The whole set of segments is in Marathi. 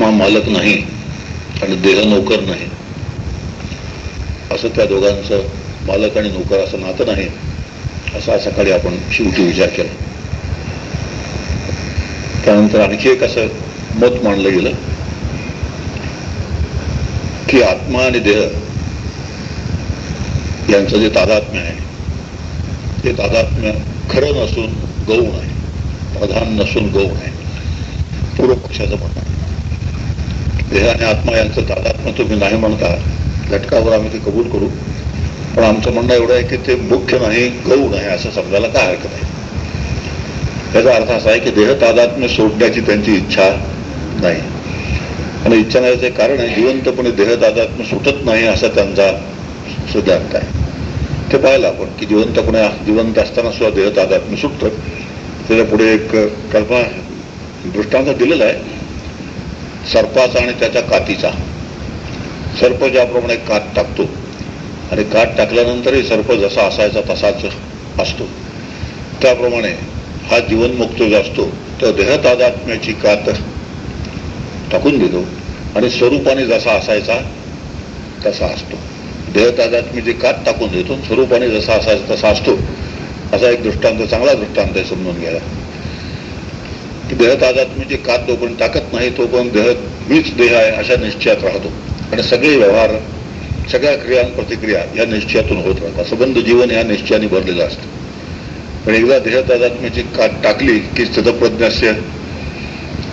आत्मा मालक नाही आणि देह नोकर नाही. असं त्या दोघांचं मालक आणि नोकर असं नातं नाही असा सकाळी आपण शेवटी विचार केला. त्यानंतर आणखी एक असं मत मांडलं गेलं की आत्मा आणि देह यांचं जे तादात्म्य आहे ते तादात्म्य खरं नसून गौण आहे प्रधान नसून गौण आहे. पूर्व पक्षाचं म्हणणं देह आणि आत्मा यांचं तादात्म्य तुम्ही नाही म्हणता. घटकावर आम्ही ते कबूल करू. पण आमचं म्हणणं एवढं आहे की ते मुख्य नाही गौण आहे असं समजायला काय हरकत आहे? याचा अर्थ असा आहे की देह तादात्म्य सोडण्याची त्यांची इच्छा नाही. आणि इच्छा नाही कारण आहे जिवंतपणे देह तादात्म्य सुटत नाही असा त्यांचा सिद्धांत आहे. ते पाहिलं आपण की जिवंतपणे जिवंत असताना सुद्धा देह तादात्म्य सुटतं. त्याच्या पुढे एक कल्पना दृष्टांत दिलेला आहे. सर्पाचा आणि त्याच्या कातीचा. सर्प ज्याप्रमाणे कात टाकतो आणि कात टाकल्यानंतरही सर्प जसा असायचा तसाच असतो. त्याप्रमाणे हा जीवनमुक्त जो असतो तो देहतादात्म्याची कात टाकून देतो आणि स्वरूपाने जसा असायचा तसा असतो. देहतादात्म्य जी कात टाकून देतो स्वरूपाने जसा असायचा तसा असतो असा एक दृष्टांत चांगला दृष्टांत आहे समजून घ्यायला. की देहतादात्म्य जी कात जोपर्यंत टाकत नाही तोपर्यंत देह मीच देह आहे अशा निश्चयात राहतो. आणि सगळे व्यवहार सगळ्या क्रिया प्रतिक्रिया या निश्चयातून होत राहतात. संबंध जीवन या निश्चयाने भरलेलं असतं. पण एकदा देहतादात्म्याची कात टाकली की स्थितप्रज्ञास्य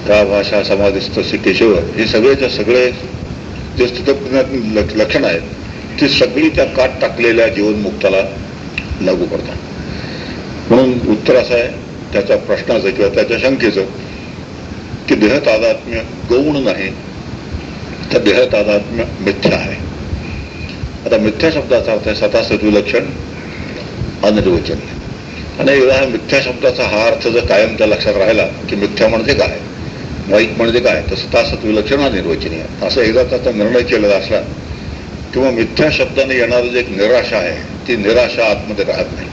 का भाषा समाधिस्त केशव हे सगळेच्या सगळे जे स्थितप्रज्ञा लक्षण आहेत ती सगळी त्या काट टाकलेल्या जीवनमुक्ताला लागू पडतात. म्हणून उत्तर असं आहे त्याच्या प्रश्नाचं किंवा त्याच्या शंकेचं की देह तादात्म्य गौण नाही तर देह तादात्म्य मिथ्या आहे. आता मिथ्या शब्दाचा अर्थ आहे स्वतः लक्षण अनिर्वचन. आणि एकदा हा मिथ्या शब्दाचा हा अर्थ जर कायम त्या लक्षात राहिला की मिथ्या म्हणजे काय वाईट म्हणजे काय तर स्वतः विलक्षण अनिर्वचनीय असं एकदा त्याचा निर्णय केलेला असला किंवा मिथ्या शब्दाने येणारं जे एक निराशा आहे ती निराशा आतमध्ये राहत नाही.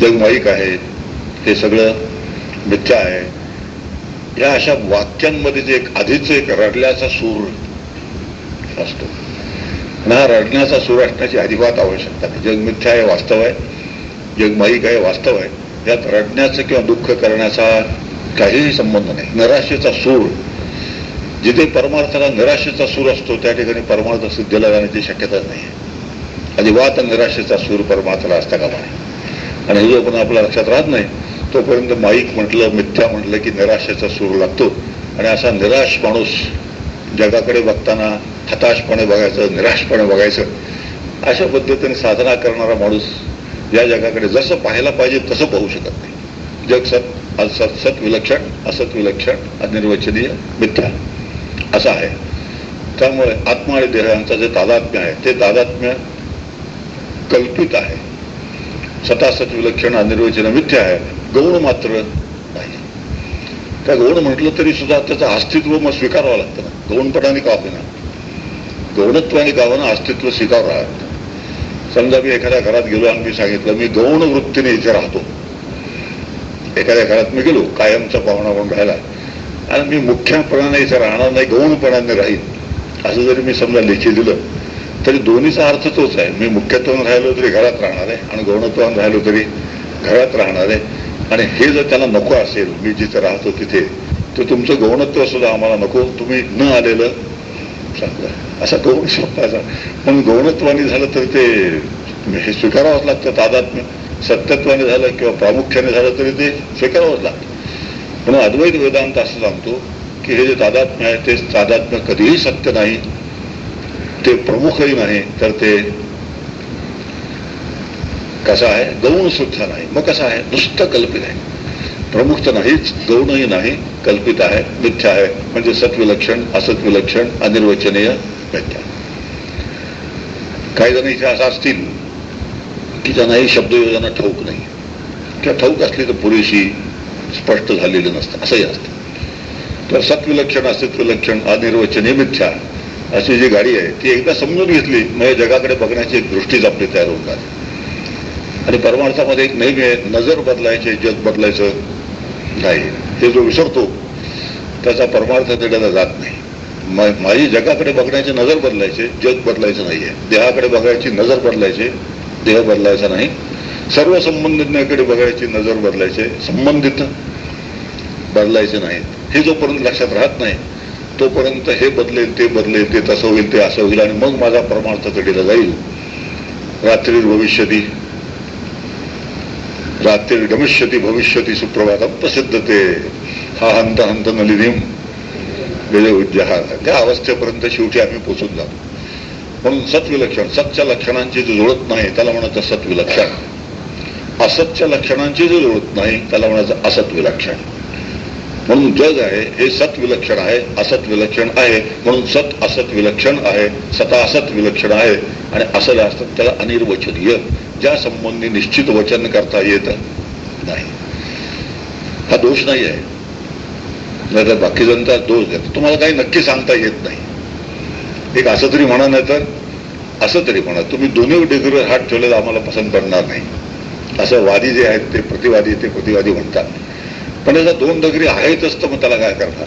जग माईक आहे ते सगळं मिथ्या आहे. या अशा वाक्यांमध्ये जे एक आधीच एक रडल्याचा सूर असतो. आणि हा रडण्याचा सूर असण्याची अजिबात आवश्यकता नाही. जग मिथ्या आहे वास्तव आहे. जग माईक आहे वास्तव आहे. यात रडण्याचं किंवा दुःख करण्याचा काहीही संबंध नाही. निराशेचा सूर. जिथे परमार्थाला निराशेचा सूर असतो त्या ठिकाणी परमार्थ सिद्धीला जाण्याची शक्यताच नाही. अजिबात निराशेचा सूर परमार्थाला असता कामा नाही आणि हे पण आपल्या लक्षात राहत नाही तोपर्यंत माईक म्हटलं मिथ्या म्हटलं की निराशेचा सूर लागतो. आणि असा निराश माणूस जगाकडे बघताना हताशपणे बघायचं निराशपणे बघायचं. अशा पद्धतीने साधना करणारा माणूस या जगाकडे जसं पाहायला पाहिजे तसं पाहू शकत नाही. जग सत असत सत विलक्षण असत विलक्षण अनिर्वचनीय मिथ्या. असं आहे. त्यामुळे आत्मा आणि देह यांचं जे तादात्म्य आहे ते तादात्म्य कल्पित आहे. सतासत विलक्षण अनिर्वचन मिथ्या आहे. गौण मात्र नाही. त्या गौण म्हटलं तरी सुद्धा त्याचं अस्तित्व मग स्वीकारावं लागतं ना. गौणपणाने का ना गौणत्वाने गावानं अस्तित्व स्वीकारावं लागतं. समजा मी एखाद्या घरात गेलो आणि मी सांगितलं मी गौण वृत्तीने इथे राहतो. एखाद्या घरात मी गेलो कायमचा पाहुणा म्हणून राहिला. आणि मी मुख्यपणाने इथे राहणार नाही गौणपणाने राहील असं जरी मी समजा लेखी दिलं तरी दोन्हीचा अर्थ तोच आहे. मी मुख्यत्वानं राहिलो तरी घरात राहणार आहे आणि गौणत्वानं राहिलो तरी घरात राहणार आहे. आणि हे जर त्याला नको असेल मी जिथे राहतो तिथे तर तुमचं गौणत्व सुद्धा आम्हाला नको. तुम्ही न आलेलं सांगलं असा गौण शब्दाचा पण गौणत्वाने झालं तर ते हे स्वीकारावंच लागतं. तादात्म्य सत्यत्वाने झालं किंवा प्रामुख्याने झालं तरी ते स्वीकारावंच लागतं. म्हणून अद्वैत वेदांत असं सांगतो की हे जे तादात्म्य आहे ते तादात्म्य कधीही सत्य नाही ते प्रमुखही नाही तर ते कसं आहे गौण सुद्धा नाही. मग कसा आहे? नुसतं कल्पित आहे. प्रमुख तर नाहीच, गौणही नाही, कल्पित आहे, मिथ्या आहे. म्हणजे सत्विलक्षण, असत्विलक्षण, अनिर्वचनीय मिथ्या. काही जण इथे असं असतील की ज्यांना ही शब्दयोजना ठाऊक नाही. किंवा ठाऊक असली तर पुरेशी स्पष्ट झालेलं नसतं. असंही असतं. तर सत्विलक्षण अस्तित्वलक्षण अनिर्वचनीय मिथ्या अशी जी गाडी आहे, ती एकदा समजून घेतली म्हणजे जगाकडे बघण्याची एक दृष्टीच आपली तयार होऊन जाते. आणि परमार्थामध्ये एक नेहमी आहे नजर बदलायचे जग बदलायचं नाही. हे जो विसरतो त्याचा परमार्थ तेवढ्याला जात नाही. माझी जगाकडे बघण्याची नजर बदलायचे जग बदलायचं नाहीये. देहाकडे बघायची नजर बदलायचे देह बदलायचा नाही. सर्व संबंधितांकडे बघायची नजर बदलायचे संबंधित बदलायचे नाहीत. हे जोपर्यंत लक्षात राहत नाही तोपर्यंत हे बदलेल ते बदलेल ते तसं होईल ते असं होईल आणि मग माझा परमार्थ कडेला जाईल. रात्री भविष्यती रात्री गमिष्यती भविष्यती सुप्रभातम प्रसिद्ध ते हा हंत हंत नलिनीम। वेळे उज्जहा त्या अवस्थेपर्यंत शेवटी आम्ही पोचून जातो. म्हणून सत्विलक्षण सतच्या लक्षणांची जो जुळत नाही त्याला म्हणायचं सत्विलक्षण. असतच्या लक्षणांची जो जुळत नाही त्याला म्हणायचं असत्विलक्षण. म्हणून जग आहे हे सत्विलक्षण आहे असत्विलक्षण आहे. म्हणून सत असत विलक्षण आहे सता असत विलक्षण आहे. आणि असं असतात त्याला अनिर्वचनीय. ज्या संबंधी निश्चित वचन करता येत नाही. हा दोष नाही आहे. नाही बाकी जनता दोष देतो. तुम्हाला काही नक्की सांगता येत नाही. एक असं तरी म्हणा नाही तर असं तरी म्हणा. तुम्ही दोन्ही डिग्रीवर हात ठेवलेला आम्हाला पसंत पडणार नाही. असं वादी जे आहेत ते प्रतिवादी ते प्रतिवादी म्हणतात. पण याचा दोन डगरी आहेतच तर मग त्याला काय करणार?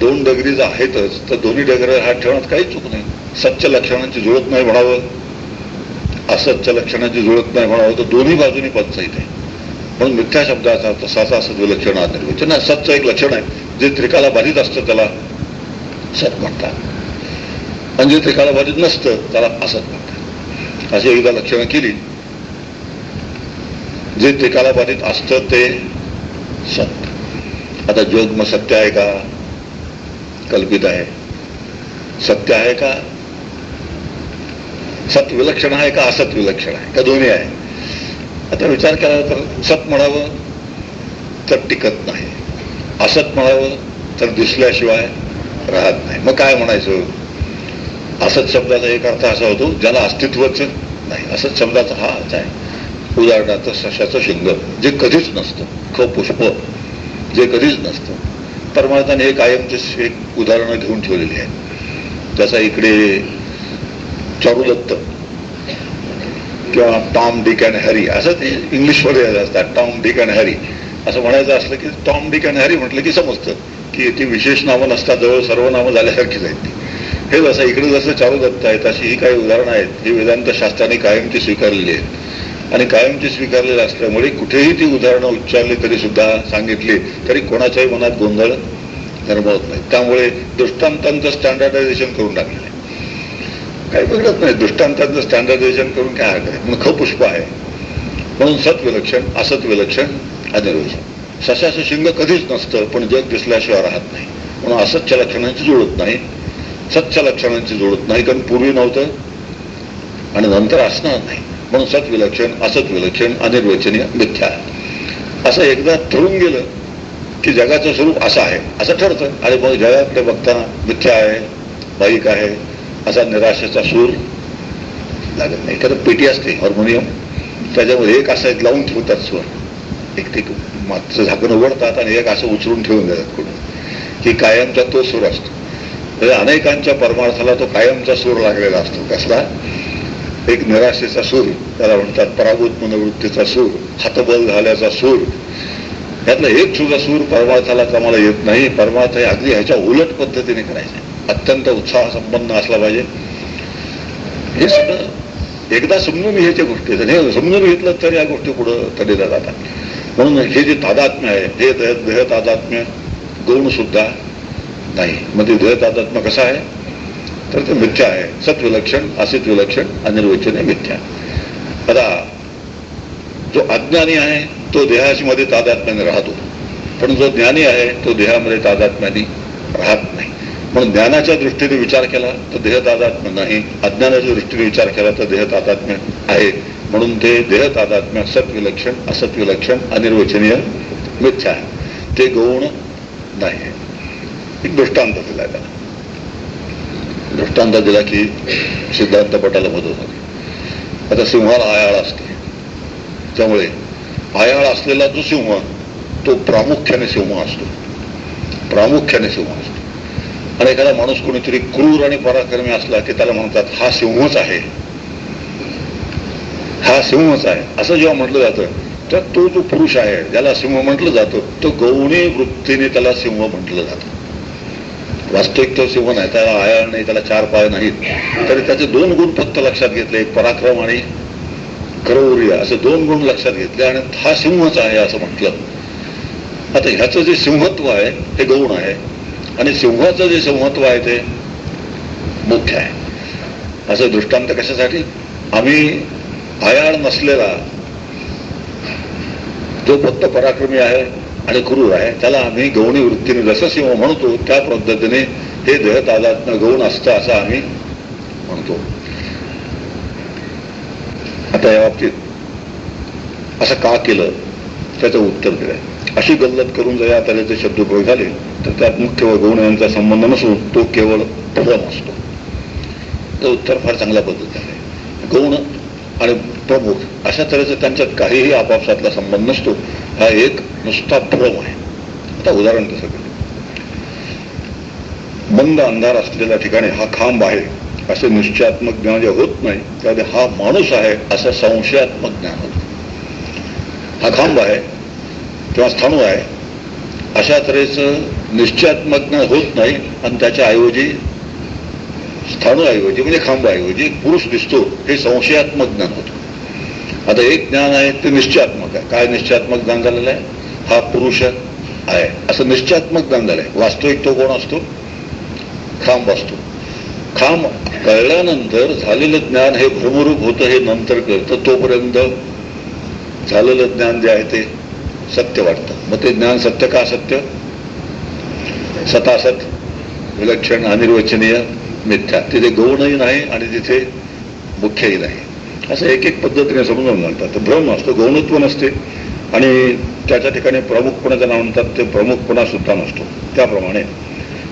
दोन डगरी जर आहेतच तर दोन्ही डगरीवर हात ठेवण्यात काही चूक नाही. सच्च लक्षणांची जुळत नाही म्हणावं. असतच्या लक्षणाची जुळत नाही म्हणावं तर दोन्ही बाजूनी पंचायत आहे म्हणून मिथ्या शब्दाचा तसाचा असत विलक्षण निर्वचन म्हणजे सच्च एक लक्षण आहे. जे त्रिकाला बाधित असतं त्याला सत म्हणतात. आणि जे त्रिकाला बाधित नसतं त्याला असत म्हणतात. अशी एकदा लक्षणं केली. जे त्रिकाला बाधित असतं ते सत्य आता जोग मग सत्य आहे का? कल्पित आहे. सत्य आहे का? सत विलक्षण आहे का असत विलक्षण आहे? का दोन्ही आहे आता विचार केला तर सत म्हणावं तर टिकत नाही. असत म्हणावं तर दिसल्याशिवाय राहत नाही. मग काय म्हणायचं? असत शब्दाचा एक अर्थ असा होतो ज्याला अस्तित्वच नाही. असत शब्दाचा हा अर्थ आहे. उदाहरणार्थ सशाचं शिंग. जे कधीच नसतं. ख पुष्प. जे कधीच नसतं. परमार्थाने हे कायमचे एक उदाहरणं घेऊन ठेवलेली आहेत. त्याचा इकडे चारुदत्त किंवा टॉम डिक अँड हॅरी असं ते इंग्लिशमध्ये असतात टॉम डिक अँड हॅरी. असं म्हणायचं असलं की टॉम डिक अँड हॅरी म्हटलं की समजतं की ती विशेष नावं नसतात जवळ सर्व नावं झाल्यासारखीच आहेत ती. हे जसं इकडे जसं चारुदत्त आहेत अशी ही काही उदाहरणं आहेत ही वेदांत शास्त्राने कायमची स्वीकारलेली आहेत. आणि कायमची स्वीकारलेली असल्यामुळे कुठेही ती उदाहरणं उच्चारली तरी सुद्धा सांगितली तरी कोणाच्याही मनात गोंधळ निर्मावत नाही. त्यामुळे दृष्टांतांचं स्टँडर्डायझेशन करून टाकलेलं आहे. काही बिघडत नाही. दृष्टांतांचं स्टँडर्डायझेशन करून काय हरकत आहे म्हणून पुष्प आहे. म्हणून सत विलक्षण असत विलक्षण अनिर्वचन. सशाचं शिंग कधीच नसतं पण जग दिसल्याशिवाय राहत नाही. म्हणून असत्य लक्षणांची जुळत नाही. सत्य लक्षणांची जुळत नाही कारण पूर्वी नव्हतं. आणि नंतर असणार नाही. म्हणून सत विलक्षण असत विलक्षण अनिर्वचनीय मिथ्या. असं एकदा ठरून गेलं की जगाचं स्वरूप असं आहे. असं ठरतं. आणि मग जगाकडे बघताना मिथ्या आहे बाईक आहे असा निराशेचा सूर लागत नाही. कारण पेटी असते हार्मोनियम त्याच्यामध्ये एक असं एक लावून ठेवतात स्वर. एक ते मागचं झाकण उघडतात आणि एक असं उचलून ठेवून देतात कुठून. की कायमचा तो सूर असतो. म्हणजे अनेकांच्या परमार्थाला तो कायमचा सूर लागलेला असतो. कसला? एक निराशेचा सूर त्याला म्हणतात पराभूत मनोवृत्तीचा सूर हातबल झाल्याचा सूर. यातला एक सुद्धा सूर परमार्थाला कामाला येत नाही. परमार्थ हे अगदी ह्याच्या उलट पद्धतीने करायचं अत्यंत उत्साह संपन्न असला पाहिजे. हे सगळं एकदा समजून घ्यायच्या गोष्टी हे समजून घेतलं तर या गोष्टी पुढं तरीला जातात. म्हणून हे जे तादात्म्य आहे हे देह तादात्म्य गौण सुद्धा नाही. मग ते देह तादात्म्य कसं आहे? तर ते मिथ्या आहे. सत्विलक्षण असित विलक्षण अनिर्वचन मिथ्या. आता जो अज्ञानी आहे तो देहाशी मध्ये तादात्म्याने राहतो. पण जो ज्ञानी आहे तो देहामध्ये तादात्म्याने राहत नाही. म्हणून ज्ञानाच्या दृष्टीने विचार केला तर देह तादात्म्य नाही. अज्ञानाच्या दृष्टीने विचार केला तर देह तादात्म्य आहे. म्हणून ते देह तादात्म्य सत्विलक्षण असत्विलक्षण अनिर्वचनीय मिथ्या आहे. ते गौण नाही. एक दृष्टांत दिला त्याला. दृष्टांत दिला की सिद्धांत पटाला मदत होती. आता सिंहाला आयाळ असते. त्यामुळे आयाळ असलेला जो सिंह तो प्रामुख्याने सिंह असतो. प्रामुख्याने सिंह असतो. आणि एखादा माणूस कोणीतरी क्रूर आणि पराक्रमी असला की त्याला म्हणतात हा सिंहच आहे. हा सिंहच आहे. असं जेव्हा म्हटलं जातं तर तो जो पुरुष आहे ज्याला सिंह म्हटलं जातं तो गौणी वृत्तीने त्याला सिंह म्हटलं जातं. वास्तविक तो सिंह नाही त्याला आया नाही त्याला चार पाय नाहीत. तरी त्याचे दोन गुण फक्त लक्षात घेतले एक पराक्रम आणि क्रौर्य असे दोन गुण लक्षात घेतले आणि हा सिंहच आहे असं म्हटलं. आता ह्याचं जे सिंहत्व आहे ते गौण आहे. आणि सिंहाचं जे सिंहत्व आहे ते मुख्य आहे. असं दृष्टांत कशासाठी? आम्ही आयाळ नसलेला जो फक्त पराक्रमी आहे आणि क्रूर आहे त्याला आम्ही गौणी वृत्तीने जसं सिंह म्हणतो त्या पद्धतीने हे देह तादात्म्य गौण असतं असं आम्ही म्हणतो. आता या बाबतीत असं का केलं? त्याचं उत्तर दिलंय. अशी गल्लत करून जर या तऱ्हेचे उपयोग झाले. त्यात मुख्य व गौण यांचा संबंध नसून तो केवळ भ्रम असतो तर उत्तर फार चांगल्या पद्धतीने गौण आणि प्रमुख अशा तऱ्हेचा त्यांच्यात काहीही आपापसातला संबंध नसतो. हा एक नुसता भ्रम आहे. आता उदाहरण कसं केलं मंद अंधार असलेल्या ठिकाणी हा खांब आहे असे निश्चयात्मक ज्ञान जे होत नाही त्यामध्ये हा माणूस आहे असं संशयात्मक ज्ञान होत हा खांब आहे किंवा स्थाणू आहे अशा तऱ्हेचं निश्चयात्मक ज्ञान होत नाही. आणि त्याच्या ऐवजी स्थानूऐवजी म्हणजे खांबाऐवजी पुरुष दिसतो हे संशयात्मक ज्ञान होतं. आता एक ज्ञान आहे ते निश्चयात्मक आहे. काय निश्चयात्मक ज्ञान झालेलं आहे? हा पुरुष आहे. असं निश्चयात्मक ज्ञान झालंय. वास्तविक तो कोण असतो? खांब असतो. खांब कळल्यानंतर झालेलं ज्ञान हे भ्रमरूप होतं हे नंतर कळतं. तोपर्यंत झालेलं ज्ञान जे आहे ते सत्य वाटतं मग ते ज्ञान सत्य का सत्य? सतासत विलक्षण अनिर्वचनीय मिथ्या. तिथे गौणही नाही आणि तिथे मुख्यही नाही. असं एक एक पद्धतीने समजून घालतात भ्रम असतो गौणत्व नसते. आणि त्याच्या ठिकाणी प्रमुखपणाचं नाव म्हणतात ते प्रमुखपणा सुद्धा नसतो. त्याप्रमाणे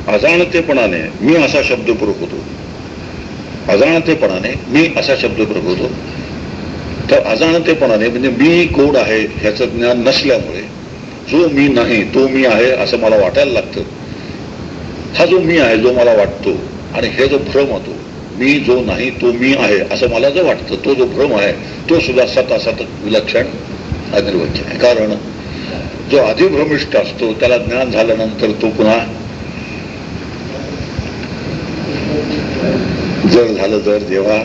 अजाणतेपणाने मी असा शब्द पुरक होतो अजाणतेपणाने मी असा शब्द पुरक होतो तर अजाणतेपणाने म्हणजे मी कोण आहे ह्याचं ज्ञान नसल्यामुळे जो मी नाही तो मी आहे असं मला वाटायला लागतं. हा जो मी आहे जो मला वाटतो आणि हे जो भ्रम होतो मी जो नाही तो मी आहे असं मला जो वाटतं तो जो भ्रम आहे तो सुद्धा सतासत विलक्षण अनिर्वचन आहे. कारण जो अधिभ्रमिष्ट असतो त्याला ज्ञान झाल्यानंतर तो पुन्हा जर झालं जर जेव्हा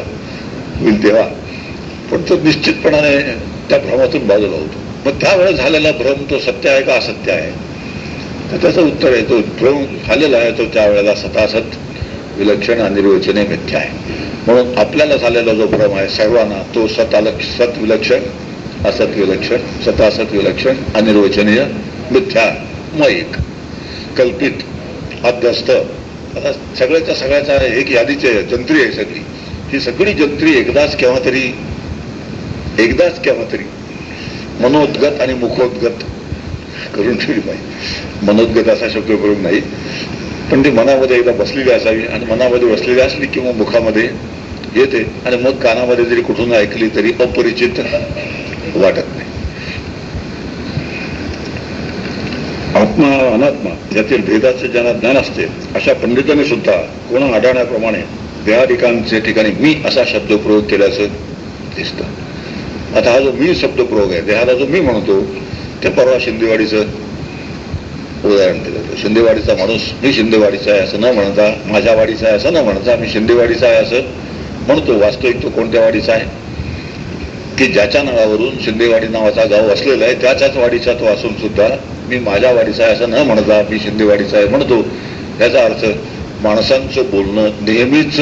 होईल तेव्हा पण तो निश्चितपणाने त्या भ्रमातून बाजूला होतो. मग त्यावेळेस झालेला भ्रम तो सत्य आहे का असत्य आहे? तर त्याचं उत्तर आहे तो भ्रम झालेला आहे तो त्यावेळेला सतासत विलक्षण अनिर्वचने मिथ्या आहे. म्हणून आपल्याला झालेला जो भ्रम आहे सर्वांना तो सतालक्ष सत विलक्षण असत विलक्षण सतासत विलक्षण अनिर्वचनीय मिथ्या मयिक कल्पित अध्यस्त आता सगळ्याच्या सगळ्याचा एक यादीची जंत्री आहे सगळी. ही सगळी जंत्री एकदाच केव्हा तरी एकदाच केव्हा तरी. मनोद्गत आणि मुखोद्गत करून ठेवली पाहिजे मनोद्गत असा शब्द करून नाही. पण ती मनामध्ये एकदा बसलेली असावी आणि मनामध्ये बसलेली असली किंवा मुखामध्ये येते आणि मग कानामध्ये जरी कुठून ऐकली तरी अपरिचित वाटत नाही. आत्मा अनात्मा यातील भेदाचे ज्यांना ज्ञान असते अशा पंडितांनी सुद्धा कोणा आढळण्याप्रमाणे देहाधिकांचे ठिकाणी मी असा शब्द प्रयोग केल्याचं दिसतं. आता हा जो मी शब्दप्रयोग आहे देहाला जो मी म्हणतो ते परवा शिंदेवाडीचं उदाहरण दिलं होतं. शिंदेवाडीचा माणूस मी शिंदेवाडीचा आहे असं न म्हणता माझ्या वाडीचा आहे असं न म्हणता मी शिंदेवाडीचा आहे असं म्हणतो. वास्तविक तो कोणत्या वाडीचा आहे? की ज्याच्या नावावरून शिंदेवाडी नावाचा गाव असलेला आहे त्याच्याच वाडीचा तो असून सुद्धा मी माझ्या वाडीचा आहे असं न म्हणता मी शिंदेवाडीचा आहे म्हणतो. याचा अर्थ माणसांचं बोलणं नेहमीच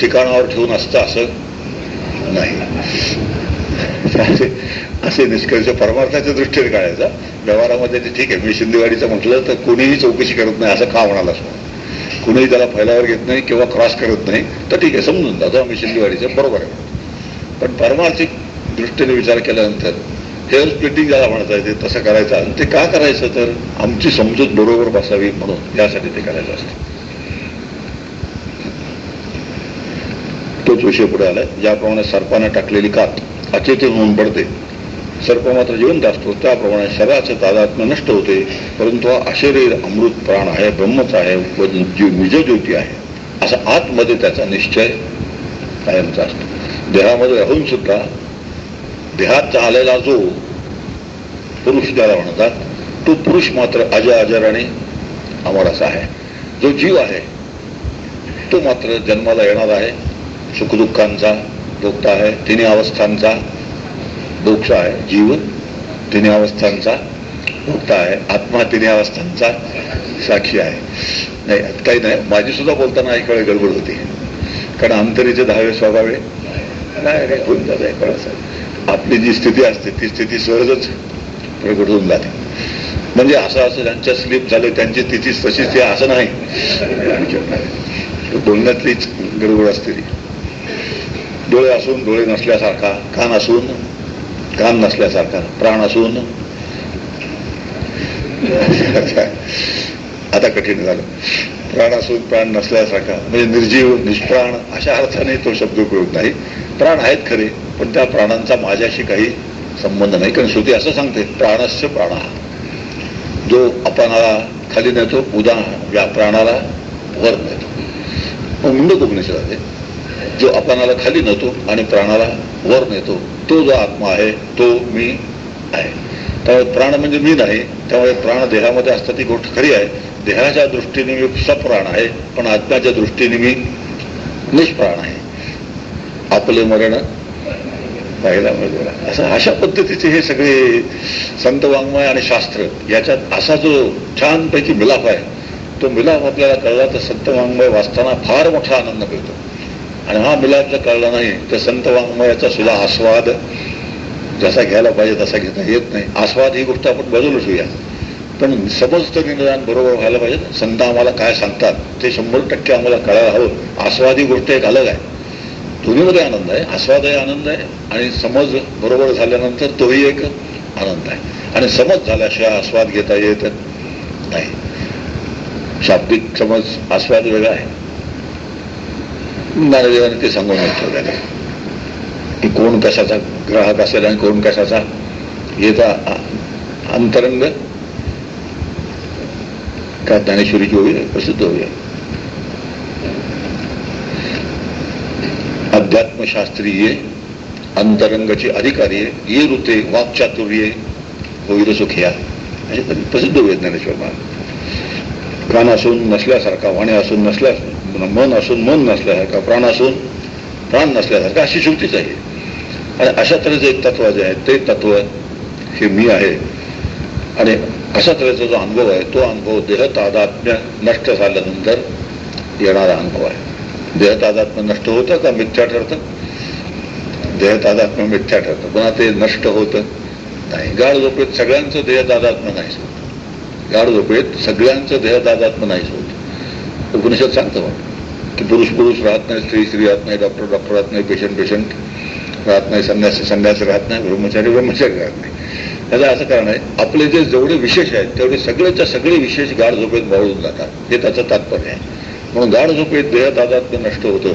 ठिकाणावर ठेवून असतं असं नाही. असे निष्कर्ष परमार्थाच्या दृष्टीने काढायचा. व्यवहारामध्ये ते ठीक आहे मी शिंदेवाडीचं म्हटलं तर कोणीही चौकशी करत नाही असं का म्हणाला असं कुणीही त्याला फैलावर घेत नाही किंवा क्रॉस करत नाही तर ठीक आहे समजून जातो आम्ही शिंदेवाडीचं बरोबर आहे. पण परमार्थिक दृष्टीने विचार केल्यानंतर हेअर स्प्लिटिंग ज्याला म्हणता येते तसं करायचं आणि ते का करायचं तर आमची समजूत बरोबर बसावी म्हणून यासाठी ते करायचं असतं. तोच विषय पुढे आलाय. ज्याप्रमाणे सर्पानं टाकलेली कात अचेतन होऊन पडते. सर्प मात्र जिवंत असतो त्याप्रमाणे शरीराचे तादात्म्य नष्ट होते परंतु हा अशरीर अमृत प्राण आहे ब्रह्मच आहे व विजज्योती आहे. असा आतमध्ये त्याचा निश्चय कायमचा असतो. देहामध्ये राहून सुद्धा देहात आलेला जो पुरुष ज्याला म्हणतात तो पुरुष मात्र अजय आजाराने आणि अमर असा आहे. जो जीव आहे तो मात्र जन्माला येणार आहे सुखदुःखांचा भोगता आहे. तिन्ही अवस्थांचा भोगता आहे. जीव तिन्ही अवस्थांचा भोगता आहे. आत्मा तिन्ही अवस्थांचा साक्षी आहे. नाही काही नाही. माझी सुद्धा बोलताना एक वेळ गडबड होती. कारण अंतरीचे दहावे स्वभावे नाही नाही होऊन जात. आहे आपली जी स्थिती असते ती स्थिती सहजच प्रगट होऊन जाते. म्हणजे असं असं ज्यांच्या स्लीप झालं त्यांची तिथी तशीच ते असं नाही बोलण्यातलीच गडबड असते ती. डोळे असून डोळे नसल्यासारखा कान असून कान नसल्यासारखा प्राण असून. आता कठीण झालं. प्राण असून प्राण नसल्यासारखा म्हणजे निर्जीव निष्प्राण अशा अर्थाने तो शब्द उपयोग नाही. प्राण आहेत खरे पण त्या प्राणांचा माझ्याशी काही संबंध नाही. कारण श्रुती असं सांगते प्राणस्य प्राण. जो अपनाला खाली नेतो उदा या प्राणाला वर नेतो. मुंडक उपनिषद जो अपनाला खाली नेतो आणि प्राणाला वर नेतो तो जो आत्मा आहे तो मी आहे. त्यामुळे प्राण म्हणजे मी नाही त्यामुळे प्राण देहामध्ये असतात ती गोष्ट खरी आहे. देहाच्या दृष्टीने मी सप्राण आहे पण आत्म्याच्या दृष्टीने मी निष्प्राण आहे. आपले मरण पाहिला असं अशा पद्धतीचे हे सगळे संत वाङ्मय आणि शास्त्र याच्यात असा जो छानपैकी मिलाफ आहे तो मिलाफ आपल्याला कळला तर संत वाङ्मय वाचताना फार मोठा आनंद मिळतो. आणि हा मिलाप कळला नाही. तर संत वाङ्मयाचा सुद्धा आस्वाद जसा घ्यायला पाहिजे तसा घेता येत नाही. आस्वाद ही गोष्ट आपण बदलू ठेवूया पण समजतं निदान बरोबर व्हायला पाहिजे. संत आम्हाला काय सांगतात ते शंभर टक्के आम्हाला कळायला हवं. आस्वाद ही गोष्ट एक अलग आहे. दोन्हीमध्ये आनंद आहे. आस्वादही आनंद आहे आणि समज बरोबर झाल्यानंतर तोही एक आनंद आहे. आणि समज झाल्याशिवाय आस्वाद घेता येत नाही. शाब्दिक समज आस्वाद वेगळा आहे. ज्ञानदेवाने ते सांगून ठेवलेलं की कोण कशाचा ग्राहक असेल आणि कोण कशाचा येता अंतरंग का ज्ञानेश्वरीची होईल प्रसिद्ध होईल. अध्यात्मशास्त्रीय अंतरंगाचे अधिकारी ये ऋते वाक्चातुर्य होईल सुखिया. असे प्रसिद्ध होईल ज्ञानेश्वर महाराज. कान असून नसल्यासारखा वाणे असून पुन्हा मन असून मन नसल्यासारखा प्राण असून प्राण नसल्यासारखा अशी श्रुतीच आहे. आणि अशा तऱ्हेचं एक तत्व जे आहे ते तत्व हे मी आहे. आणि अशा तऱ्हेचा जो अनुभव आहे तो अनुभव देह तादात्म्य नष्ट झाल्यानंतर येणारा अनुभव आहे. देह तादात्म्य नष्ट होतं का मिथ्या ठरतं? देह तादात्म्य मिथ्या ठरतं. पुन्हा ते नष्ट होतं? नाही. गाढ झोपेत सगळ्यांचं देह तादात्म्य नाहीच होत. गाढ झोपेत सगळ्यांचं देह तादात्म्य नाहीच होतं. उपनिषद सांगतो की पुरुष पुरुष राहत नाही स्त्री स्त्री राहत नाही डॉक्टर डॉक्टर राहत नाही पेशंट पेशंट राहत नाही संन्यासी संन्यास राहत नाही ब्रह्मचारी ब्रह्मचारी राहत नाही. त्याचं असं कारण आहे आपले जे जेवढे विशेष आहेत तेवढे सगळेच्या सगळे विशेष गाढ झोपेत बाळून जातात. हे त्याचं तात्पर्य आहे. म्हणून गाढ झोपेत देहदादात्म्य नष्ट होतं.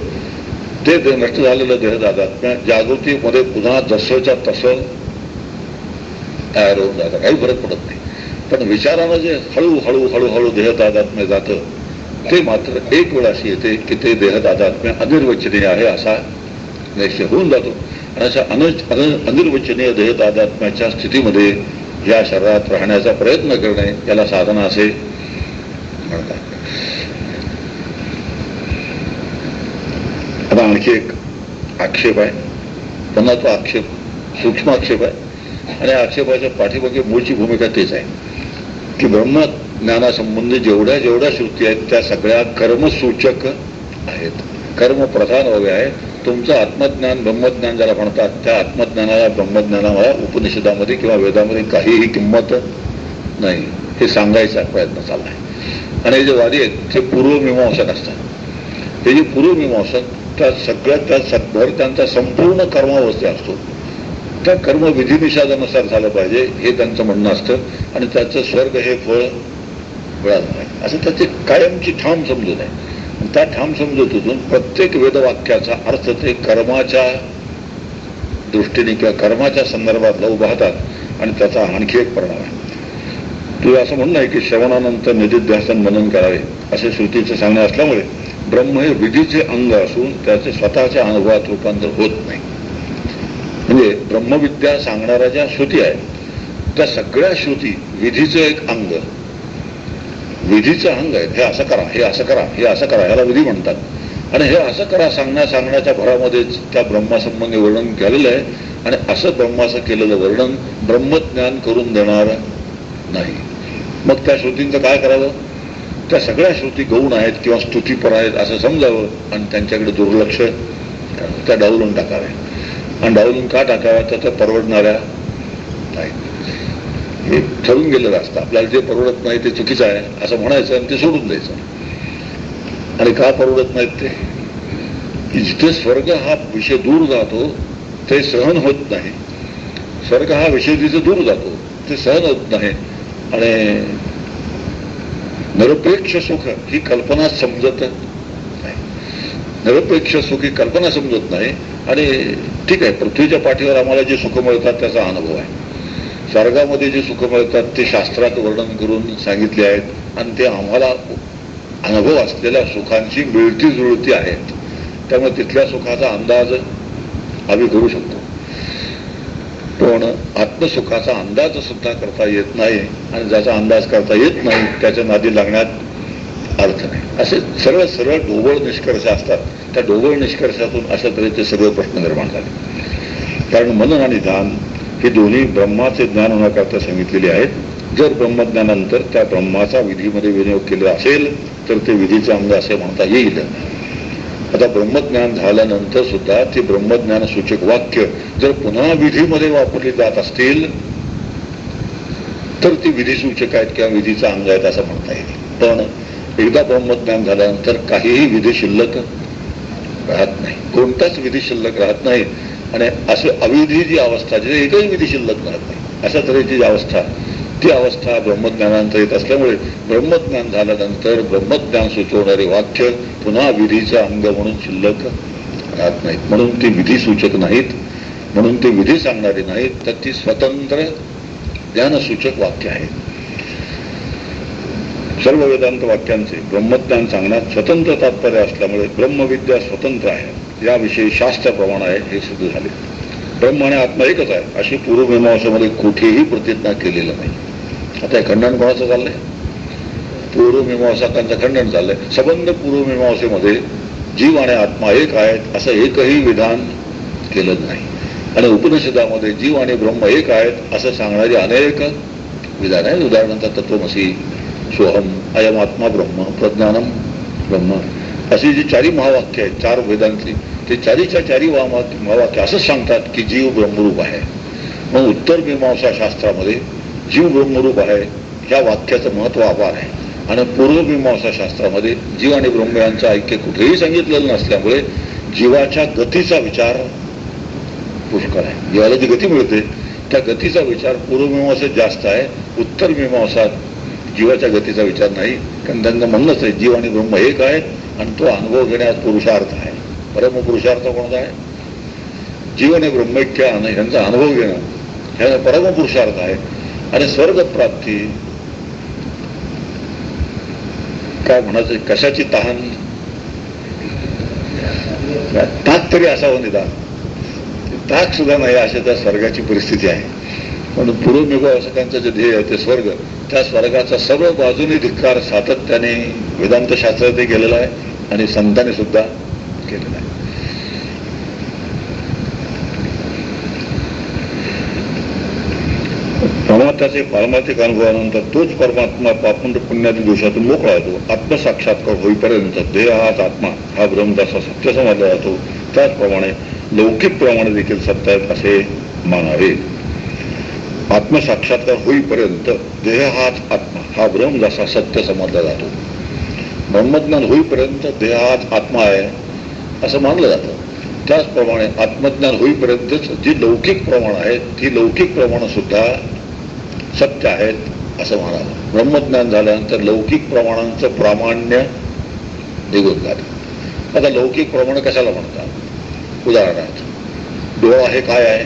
ते नष्ट झालेलं देहदादात्म्य जागृतीमध्ये पुन्हा जसंच्या तसं तयार होऊन जातं काही फरक पडत नाही. पण विचारानं जे हळूहळू हळूहळू देहदादात्म्य जातं ते मात्र एक वेळ अशी येते की ते देहदादात्म्य अनिर्वचनीय आहे असा निश्चय होऊन जातो. आणि अशा अन अनिर्वचनीय देहदादात्म्याच्या स्थितीमध्ये या शरीरात राहण्याचा प्रयत्न करणे याला साधना असे म्हणतात. आता आणखी एक आक्षेप आहे. पुन्हा तो आक्षेप सूक्ष्म आक्षेप आहे. आणि आक्षेपाच्या पाठीमागे मूळची भूमिका तेच आहे. की ब्रह्मात ज्ञानासंबंध जेवढ्या जेवढ्या श्रुती आहेत त्या सगळ्या कर्मसूचक आहेत. कर्मप्रधान वगैरे आहे. तुमचं आत्मज्ञान ब्रह्मज्ञान ज्याला म्हणतात त्या आत्मज्ञानाला ब्रह्मज्ञानाला उपनिषदामध्ये किंवा वेदामध्ये काहीही किंमत नाही. हे सांगायचा प्रयत्न चालला आहे आणि हे जे वादी आहेत ते पूर्वमीमांसक असतात. हे जे पूर्वमीमांसक त्या सगळ्यात त्या सद्भर त्यांचा संपूर्ण कर्मावस्थे असतो. त्या कर्म विधिनिषादानुसार झालं पाहिजे हे त्यांचं म्हणणं असतं. आणि त्याचं स्वर्ग हे फळ मिळालं नाही. असं त्याची कायमची ठाम समजून आहे. त्या ठाम समजूतून प्रत्येक वेदवाक्याचा अर्थ ते कर्माच्या दृष्टीने किंवा कर्माच्या संदर्भात लव पाहतात आणि त्याचा आणखी एक परिणाम आहे. तू असं म्हणणं आहे की श्रवणानंतर निधिध्यासन मनन करावे असे श्रुतीचे सांगणे असल्यामुळे ब्रह्म हे विधीचे अंग असून त्याचे स्वतःच्या अनुभवात रूपांतर होत नाही. म्हणजे ब्रह्मविद्या सांगणाऱ्या ज्या श्रुती आहेत त्या सगळ्या श्रुती विधीचं एक अंग. विधीचं अंग आहे. हे असं करा हे असं करा हे असं करा ह्याला विधी म्हणतात. आणि हे असं करा सांगण्या सांगण्याच्या भरामध्येच त्या ब्रह्मासंबंधी वर्णन केलेलं आहे. आणि असं ब्रह्माचं केलेलं वर्णन ब्रह्मज्ञान करून देणार नाही. मग त्या श्रुतींचं काय करावं? त्या सगळ्या श्रुती गौण आहेत किंवा स्तुतीपर आहेत असं समजावं आणि त्यांच्याकडे दुर्लक्ष त्या डावलून टाकाव्या आणि डावलून का टाकाव्या? तर त्या परवडणाऱ्या नाहीत. हे ठरून गेलेलं असतं. आपल्याला जे परवडत नाही ते चुकीचं आहे असं म्हणायचं आणि ते सोडून द्यायचं. आणि का परवडत नाहीत ते? की जिथे स्वर्ग हा विषय दूर जातो ते सहन होत नाही. स्वर्ग हा विषय जिथे दूर जातो ते सहन होत नाही. आणि निरपेक्ष सुख ही कल्पना समजत नाही. निरपेक्ष सुख ही कल्पना समजत नाही. आणि ठीक आहे पृथ्वीच्या पाठीवर आम्हाला जे सुख मिळतात त्याचा अनुभव आहे. स्वर्गामध्ये जे सुख मिळतात ते शास्त्रात वर्णन करून सांगितले आहेत. आणि ते आम्हाला अनुभव असलेल्या सुखांची मिळती जुळती आहेत. त्यामुळे तिथल्या सुखाचा अंदाज आम्ही करू शकतो. पण आत्मसुखाचा अंदाज सुद्धा करता येत नाही. आणि ज्याचा अंदाज करता येत नाही त्याच्या नादी लागण्यात अर्थ नाही. असे सरळ सरळ ढोबळ निष्कर्ष असतात. त्या ढोबळ निष्कर्षातून अशा तऱ्हेचे सगळे प्रश्न निर्माण झाले. कारण मनन आणि ध्यान हे दोन्ही ब्रह्माचे ज्ञान होण्याकरता सांगितलेले आहेत. जर ब्रह्मज्ञानानंतर त्या ब्रह्माचा विधीमध्ये विनियोग केला असेल तर ते विधीचे अंग असे म्हणता येईल. आता ब्रह्मज्ञान झाल्यानंतर सुद्धा ते ब्रह्मज्ञान सूचक वाक्य जर पुन्हा विधीमध्ये वापरली जात असतील तर ती विधी सूचक आहेत किंवा विधीचा अंग आहेत असं म्हणता येईल. पण एकदा ब्रह्मज्ञान झाल्यानंतर काहीही विधी शिल्लक राहत नाही. कोणताच विधी शिल्लक राहत नाही. आणि अशी अविधी जी अवस्था जिथे एकही विधी शिल्लक राहत नाही अशा तऱ्हेची जी अवस्था ती अवस्था ब्रह्मज्ञानांतर येत असल्यामुळे ब्रह्मज्ञान झाल्यानंतर ब्रह्मज्ञान सुचवणारे वाक्य पुन्हा विधीचा अंग म्हणून शिल्लक राहत नाहीत. म्हणून ती विधी सूचक नाहीत. म्हणून ती विधी सांगणारी नाहीत. तर ती स्वतंत्र ज्ञानसूचक वाक्य आहेत सर्व वेदांत वाक्यांचे ब्रह्मज्ञान सांगण्यात स्वतंत्र तात्पर्य असल्यामुळे ब्रह्मविद्या स्वतंत्र आहे. याविषयी शास्त्र प्रमाण आहे हे सिद्ध झाले. ब्रह्म आणि आत्मा एकच आहे. अशी पूर्वमीमांसामध्ये कुठेही प्रतिज्ञा केलेलं नाही. आता हे खंडन कोणाचं चाललंय? पूर्वमीमांसाकांचं खंडन चाललंय. संबंध पूर्वमीमांसेमध्ये जीव आणि आत्मा एक आहेत असं एकही विधान केलं नाही. आणि उपनिषदामध्ये जीव आणि ब्रह्म एक आहेत असं सांगणारी अनेक विधान आहेत. उदाहरणार्थ तत्वमसी सोहम अयम आत्मा ब्रह्म प्रज्ञानम ब्रह्म. अशी जी चारी महावाक्य आहेत चार वेदांची ते चारीच्या चारी महावाक्य असंच सांगतात की जीव ब्रह्मरूप आहे. मग उत्तर मीमांसा शास्त्रामध्ये जीव ब्रह्मरूप आहे ह्या वाक्याचं महत्त्व अपार आहे. आणि पूर्वमीमांसा शास्त्रामध्ये जीव आणि ब्रह्म यांचं ऐक्य कुठेही सांगितलेलं नसल्यामुळे जीवाच्या गतीचा विचार पुष्कळ आहे. जीवाला जी गती मिळते त्या गतीचा विचार पूर्वमीमांसात जास्त आहे उत्तर मीमांसात जीवाच्या गतीचा विचार नाही. कारण त्यांना म्हणणंच आहे जीव आणि ब्रह्म एक आहे आणि तो अनुभव घेण्यात पुरुषार्थ आहे. परम पुरुषार्थ कोणता आहे? जीवन आणि ब्रह्मैक्य ह्यांचा अनुभव घेणं. ह्या परमपुरुषार्थ आहे. आणि स्वर्गप्राप्ती काय म्हणायचं कशाची तहान? ताक तरी असावं निदान. ताक सुद्धा नाही अशा त्या स्वर्गाची परिस्थिती आहे. म्हणून पूर्वमीमांसकांचं जे ध्येय आहे ते स्वर्ग. त्या स्वर्गाचा सर्व बाजूने धिक्कार सातत्याने वेदांत शास्त्रात गेलेला आहे. आणि संतांनी सुद्धा केलेलं आहे. परमात्म्याचे पारमार्थिक अनुभवानंतर तोच परमात्मा पापुंड पुण्यातील दोषातून मोकळा होतो. आत्मसाक्षात्कार होईपर्यंत देह हाच आत्मा हा ब्रह्मदासा सत्य समजला जातो त्याचप्रमाणे लौकिक प्रमाणे देखील सत्य आहेत असे मानावे. आत्मसाक्षात्कार होईपर्यंत देह हाच आत्मा हा ब्रह्म जसा सत्य समजला जातो ब्रह्मज्ञान होईपर्यंत देहात आत्मा आहे असं मानलं जातं. त्याचप्रमाणे आत्मज्ञान होईपर्यंतच जी लौकिक प्रमाण आहेत ती लौकिक प्रमाण सुद्धा सत्य आहेत असं म्हणावं. ब्रह्मज्ञान झाल्यानंतर लौकिक प्रमाणांचं प्रामाण्य निघून जातं. आता लौकिक प्रमाण कशाला म्हणतात? उदाहरणार्थ डोळा हे काय आहे?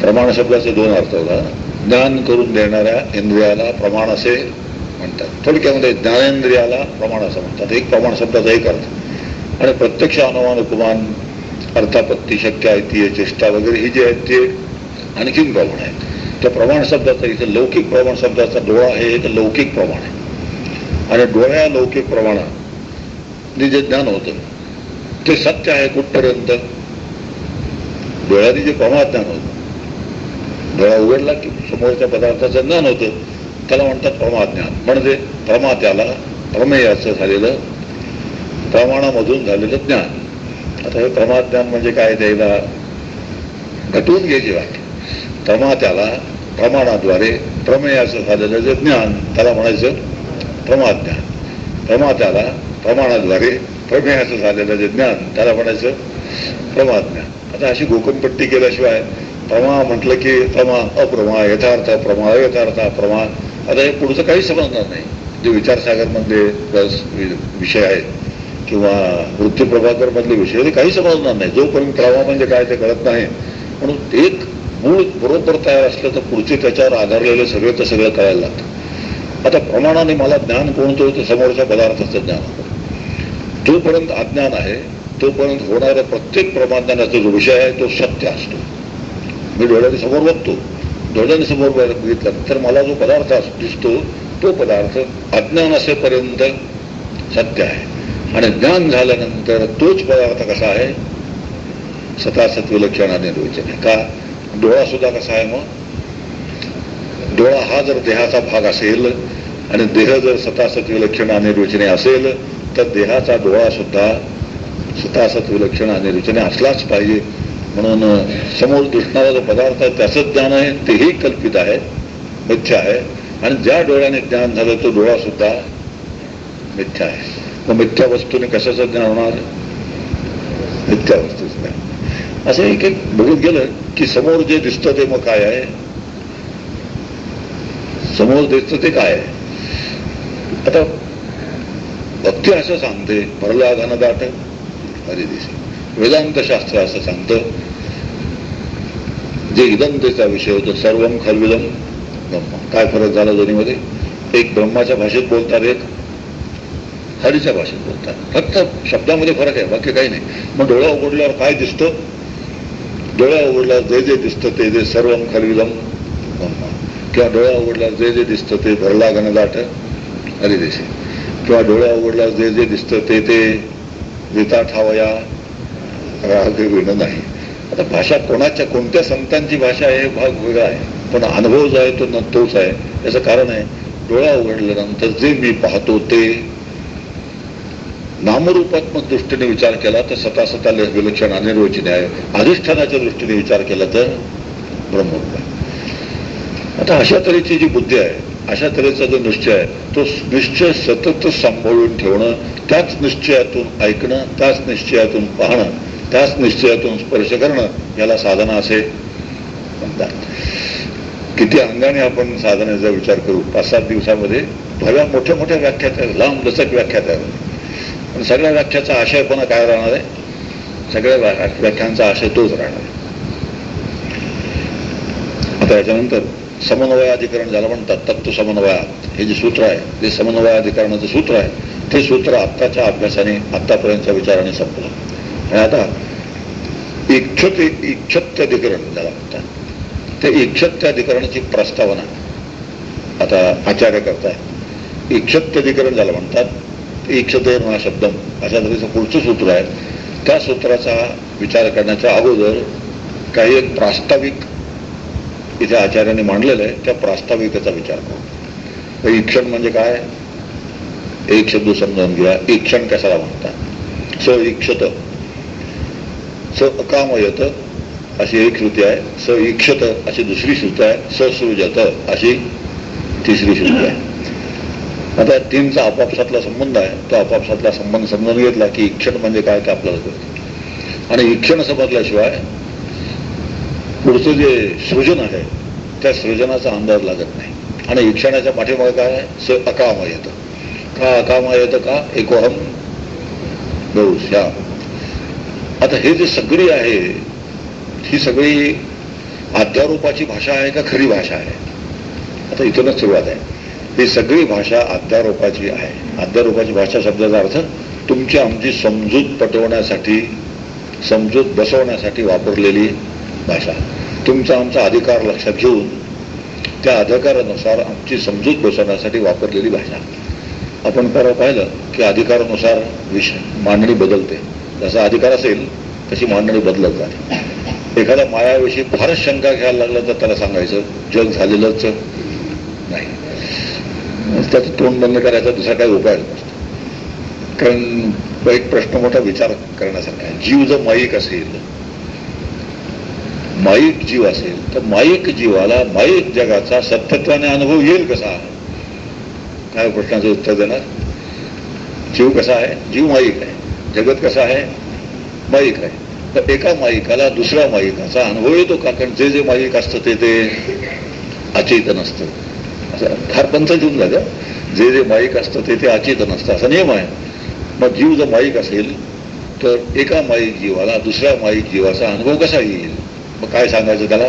प्रमाण शब्दाचे दोन अर्थ होता ज्ञान करून देणाऱ्या इंद्रियाला प्रमाण असे म्हणतात. थोडक्यामध्ये ज्ञानेंद्रियाला प्रमाण असं म्हणतात. एक प्रमाण शब्दाचा एक अर्थ. आणि प्रत्यक्ष अनुमान उपमान अर्थापत्ती शक्य आहे ती चेष्टा वगैरे ही जी आहेत ते आणखीन प्रमाण आहेत. त्या प्रमाण शब्दाचा इथे लौकिक प्रमाण शब्दाचा डोळा हे एक लौकिक प्रमाण आहे. आणि डोळ्या लौकिक प्रमाणात जे ज्ञान होतं ते सत्य आहे कुठपर्यंत? डोळ्याने जे प्रमाण ज्ञान होतं. डोळा उघडला की समोरच्या पदार्थाचं ज्ञान होतं. त्याला म्हणतात प्रमाज्ञान म्हणजे प्रमात्याला प्रमेयाचं झालेलं प्रमाणामधून झालेलं ज्ञान. आता हे प्रमाज्ञान म्हणजे काय द्यायला घटवून घ्यायची वाट. प्रमात्याला प्रमाणाद्वारे प्रमेयाचं झालेलं जे ज्ञान त्याला म्हणायचं प्रमाज्ञान. प्रमात्याला प्रमाणाद्वारे प्रमेयाचं झालेलं जे ज्ञान त्याला म्हणायचं प्रमाज्ञान. आता अशी गोकणपट्टी केल्याशिवाय प्रमा म्हटलं की प्रमा अप्रमा यथार्थ प्रमा यथार्थ प्रमा आता हे पुढचं काही समजणार नाही. जे विचारसागरमधले विषय आहेत किंवा वृत्तीप्रभाकर मधले विषय ते काही समजणार नाही. जोपर्यंत प्रमा म्हणजे काय ते कळत नाही. म्हणून एक मूळ बरोबर तयार असलं तर पुढचे त्याच्यावर आधारलेले सगळे तर सगळं कळायला लागतं. आता प्रमाणाने मला ज्ञान कोणतो ते समोरच्या पदार्थाचं ज्ञान होतं जोपर्यंत अज्ञान आहे तोपर्यंत होणाऱ्या प्रत्येक प्रमाज्ञानाचा जो विषय आहे तो सत्य असतो. मी डोळ्याने समोर बघतो. डोळ्यांसमोर समोर बघितला तर मला जो पदार्थ दिसतो तो पदार्थ अज्ञान असेपर्यंत सत्य आहे. आणि ज्ञान झाल्यानंतर तोच पदार्थ कसा आहे? सतासत लक्षणाने रोचन आहे का? डोळा सुद्धा कसा आहे मग? डोळा हा जर देहाचा भाग असेल आणि देह जर सतासत्व विलक्षण अनिर्वचने असेल तर देहाचा डोळा सुद्धा सतासत्व विलक्षण अनिर्वचने असलाच पाहिजे. म्हणून समोर दिसणारा जो पदार्थ आहे त्याचं ज्ञान आहे तेही कल्पित आहे मिथ्या आहे. आणि ज्या डोळ्याने ज्ञान झालं तो डोळा सुद्धा मिथ्या आहे. मग मिथ्या वस्तूने कशाचं ज्ञान होणार? मिथ्या वस्तूच ज्ञान. असं एक एक बघून गेलं की समोर जे दिसतं ते मग काय आहे? समोर दिसतं ते काय आहे? आता भक्ती असं सांगते भरला घनदाट अरे दिसे वेदांत शास्त्र असं सांगतं. जे इदंतेचा विषय होतो सर्वम खलविदम ब्रह्म. काय फरक झाला दोन्हीमध्ये एक ब्रह्माच्या भाषेत बोलतात एक हरीच्या भाषेत बोलतात. फक्त शब्दामध्ये फरक आहे बाकी काही नाही. मग डोळा उघडल्यावर काय दिसतं? डोळ्या उघडल्यावर जे जे दिसतं ते जे सर्वम खलविदम ब्रह्म. किंवा डोळ्या उघडल्यावर जे जे दिसतं ते भरला घनदाट हरिदेशी. किंवा डोळा उघडल्यावर जे जे दिसतं ते ते देता ठावया राग विणं नाही. आता भाषा कोणाच्या कोणत्या संतांची भाषा आहे भाग वेगळा आहे. पण अनुभव जो आहे तो न तोच आहे. याचं कारण आहे डोळा उघडल्यानंतर जे मी पाहतो ते नामरूपात्मक दृष्टीने विचार केला तर स्वतः स्वतः विलक्षण अनिर्वचने आहे. अधिष्ठानाच्या दृष्टीने विचार केला तर ब्रह्मरूप आहे. आता अशा तऱ्हेची जी बुद्धी आहे अशा तऱ्हेचा जो निश्चय आहे तो निश्चय सतत सांभाळून ठेवणं त्याच निश्चयातून ऐकणं त्याच निश्चयातून पाहणं त्याच निश्चयातून स्पर्श करणं याला साधना असे म्हणतात. किती अंगाने आपण साधनेचा विचार करू? पाच सात दिवसामध्ये भव्या मोठ्या मोठ्या व्याख्यात तयार लांब लचक व्याख्या तयार पण सगळ्या व्याख्याचा आशयपणा काय राहणार आहे? सगळ्या व्याख्यांचा आशय तोच राहणार आहे. आता याच्यानंतर समन्वयाधिकरण ज्याला म्हणतात तत्व समन्वयात. हे जे सूत्र आहे ते समन्वयाधिकरणाचं सूत्र आहे ते सूत्र आत्ताच्या अभ्यासाने आत्तापर्यंतच्या विचाराने संपलं. आता इच्छते इच्छत्याधिकरण ज्याला म्हणतात ते इच्छत्याधिकरणाची प्रस्तावना. आता आचार्य करताय. इच्छत्याधिकरण ज्याला म्हणतात. इच्छते हा शब्द अशा तऱ्हेचं पुढचं सूत्र आहे. त्या सूत्राचा विचार करण्याच्या अगोदर काही एक प्रास्ताविक इथे आचार्याने मांडलेलं आहे. त्या प्रास्ताविकेचा विचार करू. इक्षण म्हणजे काय? एक शब्द समजावून घ्या. इक्षण कशाला म्हणतात? स इक्षत स अकामयत अशी एक श्रुती आहे. स इक्षत अशी दुसरी श्रुती आहे. ससृजत अशी तिसरी श्रुती आहे. आता तीनचा आपापसातला संबंध आहे. तो आपापसातला संबंध समजून घेतला की इक्षण म्हणजे काय ते आपल्याला कळतं. आणि इक्षण समजल्याशिवाय पुढचं जे सृजन आहे त्या सृजनाचा अंदाज लागत नाही. आणि इक्षणाच्या पाठीमागे काय आहे? स अकाम येतं का अकाम येतं का एकोहम श्याम. आता हे जे सगळी आहे ही सगळी अध्यारोपाची भाषा आहे का खरी भाषा आहे? आता इथूनच सुरुवात आहे. ही सगळी भाषा अध्यारोपाची आहे. अध्यारोपाची भाषा शब्दाचा अर्थ तुमची आमची समजूत पटवण्यासाठी समजूत बसवण्यासाठी वापरलेली भाषा. तुमचा आमचा अधिकार लक्षात घेऊन त्या अधिकारानुसार आमची समजूत बसवण्यासाठी वापरलेली भाषा. आपण परवा पाहिलं की अधिकारानुसार विष मांडणी बदलते. जसा अधिकार असेल तशी मांडणी बदलत जाते. एखाद्या मायाविषयी फारच शंका घ्यायला लागला तर त्याला सांगायचं जग झालेलंच नाही. त्याचं तोंड बंद करायचा दुसरा काही उपाय नसतो कारण एक प्रश्न मोठा विचार करण्यासारखा आहे. जीव जर माईक असेल माईक जीव असेल तर माईक जीवाला माईक जगाचा सत्यत्वाने अनुभव येईल कसा? काय प्रश्नाचं उत्तर देणार? जीव कसा आहे? जीव माईक आहे. जगत कसं आहे? माईक आहे. तर एका माईकाला दुसऱ्या माईकाचा अनुभव येतो का? कारण जे जे माईक असतं ते ते अचेतन असतं. असं फार पंच देऊन झालं जे जे माईक असतं ते ते अचेतन असतं. असा नियम आहे. मग जीव जर माईक असेल तर एका माईक जीवाला दुसऱ्या माईक जीवाचा अनुभव कसा येईल? मग काय सांगायचं त्याला?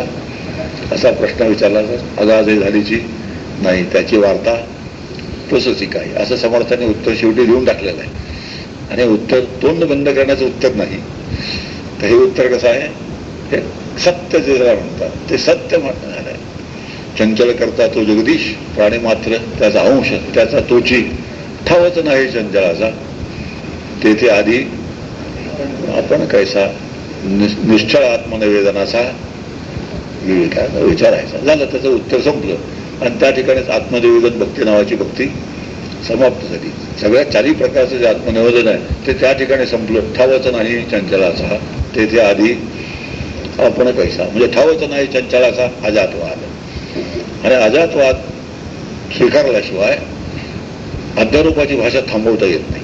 असा प्रश्न विचारला तर अगाधे झालीची नाही. त्याची वार्ता तसंच काय असं समर्थाने उत्तर शेवटी लिहून टाकलेलं आहे. आणि उत्तर तोंड बंद करण्याचं उत्तर नाही. तर हे उत्तर कसं आहे? हे सत्य जे म्हणतात ते सत्य म्हणणार आहे. चंचल करता तो जगदीश प्राणी मात्र त्याचा अंश त्याचा तोची. ठावच नाही चंचलाचा. तेथे आधी आपण कैसा निश्चळ आत्मनिवेदनाचा विचारायचा झालं त्याचं उत्तर संपलं. आणि त्या ठिकाणीच आत्मनिवेदन भक्ती नावाची भक्ती समाप्त झाली. सगळ्या चारही प्रकारचं जे आत्मनिवेदन आहे ते त्या ठिकाणी संपलं. ठावच नाही चंचलाचा. तेथे आधी आपण कैसा म्हणजे ठावच नाही चंचलाचा अजातवाद आणि अजातवाद स्वीकारल्याशिवाय अध्यारोपाची भाषा थांबवता येत नाही.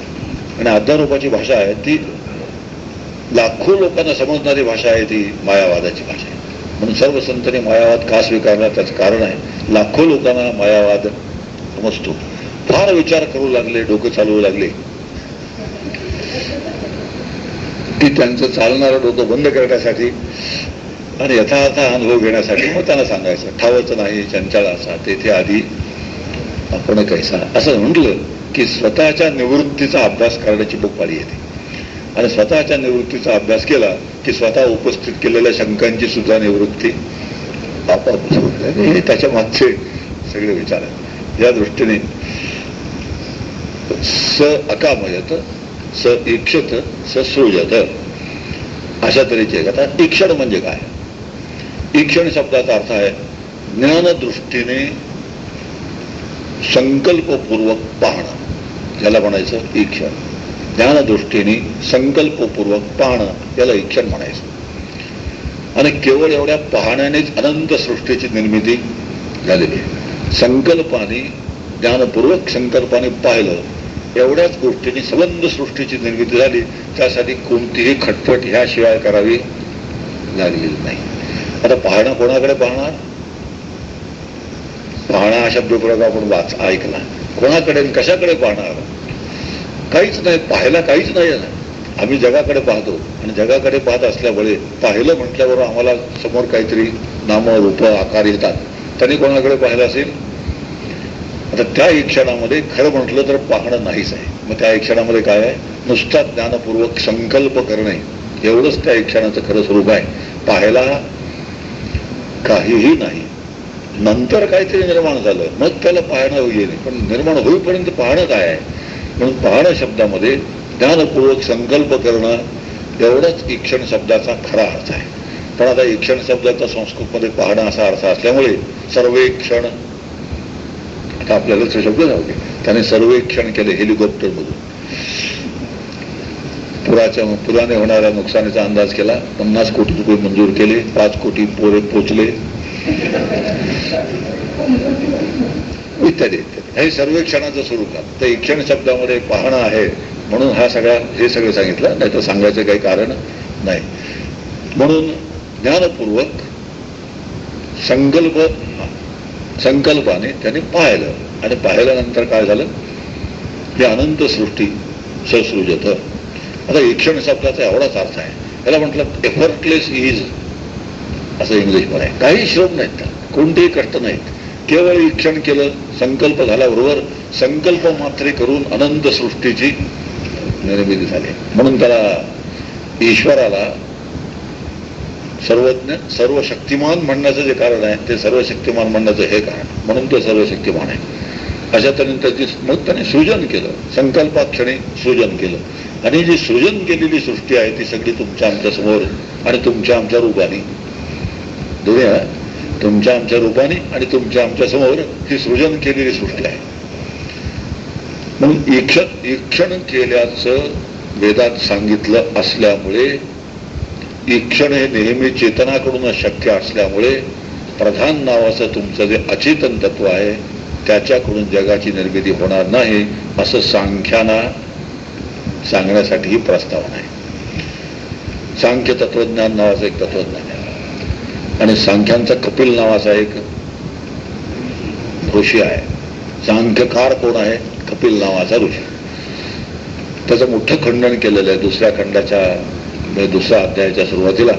आणि अध्यारोपाची भाषा आहे ती लाखो लोकांना समजणारी भाषा आहे ती मायावादाची भाषा आहे. म्हणून सर्व संतांनी मायावाद का स्वीकारला? त्याचं कारण आहे लाखो लोकांना मायावाद समजतो. फार विचार करू लागले डोकं चालवू लागले. की त्यांचं चालणारं डोकं बंद करण्यासाठी आणि यथार्थ अनुभव घेण्यासाठी मग त्यांना सांगायचं ठावच नाही चंचळाचा तेथे आधी आपण कैसा. असं म्हटलं की स्वतःच्या निवृत्तीचा अभ्यास करण्याची पाळी येते आणि स्वतःच्या निवृत्तीचा अभ्यास केला की स्वतः उपस्थित केलेल्या शंकांची सुद्धा निवृत्ती आपोआप हे त्याच्या मागचे सगळे विचार आहेत. या दृष्टीने स अकामयत स इक्षत स सृजत. अशा तऱ्हेचे आता इक्षण म्हणजे काय? ईक्षण शब्दाचा अर्थ आहे ज्ञानदृष्टीने संकल्पपूर्वक पाहणं. याला म्हणायचं ईक्षण ज्ञानदृष्टीने संकल्पपूर्वक पाहणं याला इक्षण म्हणायचं. आणि केवळ एवढ्या पाहण्यानेच अनंत सृष्टीची निर्मिती झालेली आहे. संकल्पाने ज्ञानपूर्वक संकल्पाने पाहिलं एवढ्याच गोष्टीची संबंध सृष्टीची निर्मिती झाली त्यासाठी कोणतीही खटपट ह्याशिवाय करावी लागलेली नाही. आता पाहणं कोणाकडे पाहणार? पाहणं हा शब्दप्रयोग आपण वाच ऐकला कोणाकडे कशाकडे पाहणार? काहीच नाही पाहायला काहीच नाही आम्ही जगाकडे पाहतो आणि जगाकडे पाहत असल्यामुळे पाहिलं म्हटल्यावर आम्हाला समोर काहीतरी नाम रूप आकार येतात. त्यांनी कोणाकडे पाहिलं असेल? आता त्या क्षणामध्ये खरं म्हटलं तर पाहणं नाहीच आहे. मग त्या क्षणामध्ये काय आहे? नुसता ज्ञानपूर्वक संकल्प करणे एवढंच त्या क्षणाचं खरं स्वरूप आहे. पाहायला काहीही नाही. नंतर काहीतरी निर्माण झालं. मग त्याला पाहणं येईल पण निर्माण होईपर्यंत पाहणं काय आहे? म्हणून पाहणं शब्दामध्ये ज्ञानपूर्वक संकल्प करणं एवढंच ईक्षण शब्दाचा खरा अर्थ आहे. पण आता ईक्षण शब्दाचा संस्कृतमध्ये पाहणं असा अर्थ असल्यामुळे सर्वेक्षण आता आपल्याला ते शब्द लावले त्याने सर्वेक्षण केले हेलिकॉप्टर मधून. पुराच्या पुराने होणाऱ्या नुकसानीचा अंदाज केला. पन्नास कोटी रुपये मंजूर केले. पाच कोटी पोरे पोचले. इत्यादी इत्यादी. हे सर्वेक्षणाचं स्वरूप आहे. तर इक्षण शब्दामध्ये पाहणं आहे. म्हणून हा सगळा हे सगळं सांगितलं. नाही तर सांगायचं काही कारण नाही. म्हणून ज्ञानपूर्वक संकल्प संकल्पाने त्याने पाहिलं. आणि पाहिल्यानंतर काय झालं? ही अनंत सृष्टी ससृजत. आता ईक्षण शब्दाचा एवढाच अर्थ आहे. त्याला म्हटलं एफर्टलेस इज असं इंग्लिशमध्ये आहे. काही श्रम नाहीत कोणतेही कष्ट नाहीत. केवळ इक्षण केलं संकल्प झाल्याबरोबर संकल्प मात्रे करून अनंत सृष्टीची निर्मिती झाली. म्हणून त्याला ईश्वराला सर्वज्ञ सर्व शक्तिमान म्हणण्याचं जे कारण आहे ते सर्व शक्तिमान म्हणण्याचं हे कारण. म्हणून ते सर्व शक्तिमान आहे. अशा तऱ्हेने त्याची मग त्याने सृजन केलं. संकल्पाक्षणी सृजन केलं. आणि जी सृजन केलेली सृष्टी आहे ती सगळी तुमच्या आमच्यासमोर आणि तुमच्या आमच्या रूपाने. दुनिया तुमच्या आमच्या रूपाने आणि तुमच्या आमच्यासमोर ही सृजन केलेली सृष्टी आहे. म्हणून ईक्षण ईक्षण केल्याचं वेदात सांगितलं असल्यामुळे ईक्षण हे नेहमी चेतनाकडून शक्य असल्यामुळे प्रधान नावाचं तुमचं जे अचेतन तत्व आहे त्याच्याकडून जगाची निर्मिती होणार नाही असं सांख्याना सांगण्यासाठी प्रस्तावना आहे. सांख्य तत्वज्ञान नावाचं एक तत्वज्ञान आहे. आणि सांख्यांचा कपिल नावाचा एक ऋषी आहे. सांख्यकार कोण आहे? कपिल नावाचा ऋषी. त्याचं मोठं खंडन केलेलं आहे दुसऱ्या खंडाच्या म्हणजे दुसऱ्या अध्यायाच्या सुरुवातीला.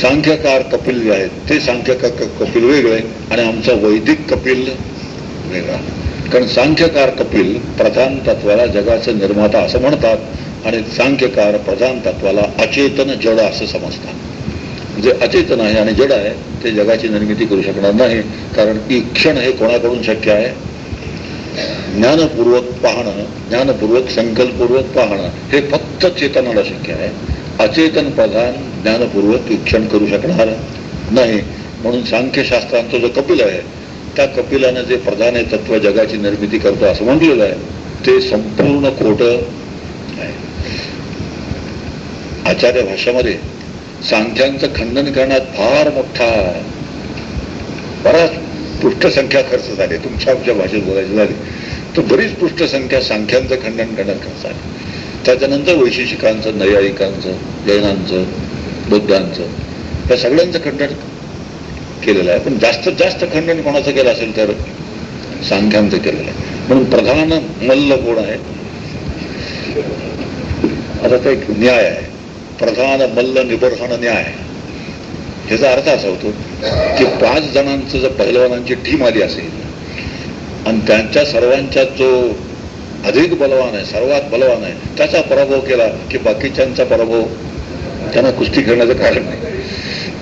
सांख्यकार कपिल जे आहेत ते सांख्यकार कपिल वेगळे आणि आमचा वैदिक कपिल वेगळा. कारण सांख्यकार कपिल प्रधान तत्वाला जगाचं निर्माता असं म्हणतात आणि सांख्यकार प्रधान तत्वाला अचेतन जड असं समजतात. जे अचेतन आहे आणि जड आहे ते जगाची निर्मिती करू शकणार नाही कारण क्षण हे कोणाकडून शक्य आहे? ज्ञानपूर्वक पाहणं ज्ञानपूर्वक संकल्पपूर्वक पाहणं हे फक्त चेतनाला शक्य आहे. अचेतन प्रधान ज्ञानपूर्वक शिक्षण करू शकणार नाही. म्हणून सांख्यशास्त्रांचा जो कपिल आहे त्या कपिलानं जे प्रधान तत्व जगाची निर्मिती करतो असं म्हटलेलं आहे ते संपूर्ण खोट आहे. आचार्य भाषामध्ये सांख्यांचं खंडन करण्यात फार मोठा बराच पृष्ठसंख्या खर्च झाली. तुमच्या आमच्या भाषेत बोलायची झाली तर बरीच पृष्ठसंख्या सांख्यांचं खंडन करण्यात खर्च झाली. त्याच्यानंतर वैशिषिकांचं नैयायिकांचं जैनांचं बुद्धांचं या सगळ्यांचं खंडन केलेलं आहे. पण जास्तीत जास्त खंडन कोणाचं केलं असेल तर सांख्यांचं केलेलं आहे. म्हणून प्रधान मल्ल कोण आहे? आता तो एक न्याय आहे. प्रधान मल्ल निबर्हण न्याय ह्याचा अर्थ असा होतो की पाच जणांचं जर पहिलवानांची टीम आली असेल आणि त्यांच्या सर्वांच्या जो अधिक बलवान आहे सर्वात बलवान आहे. त्याचा पराभव केला की बाकीच्यांचा पराभव त्यांना कुस्ती खेळण्याचं कारण नाही.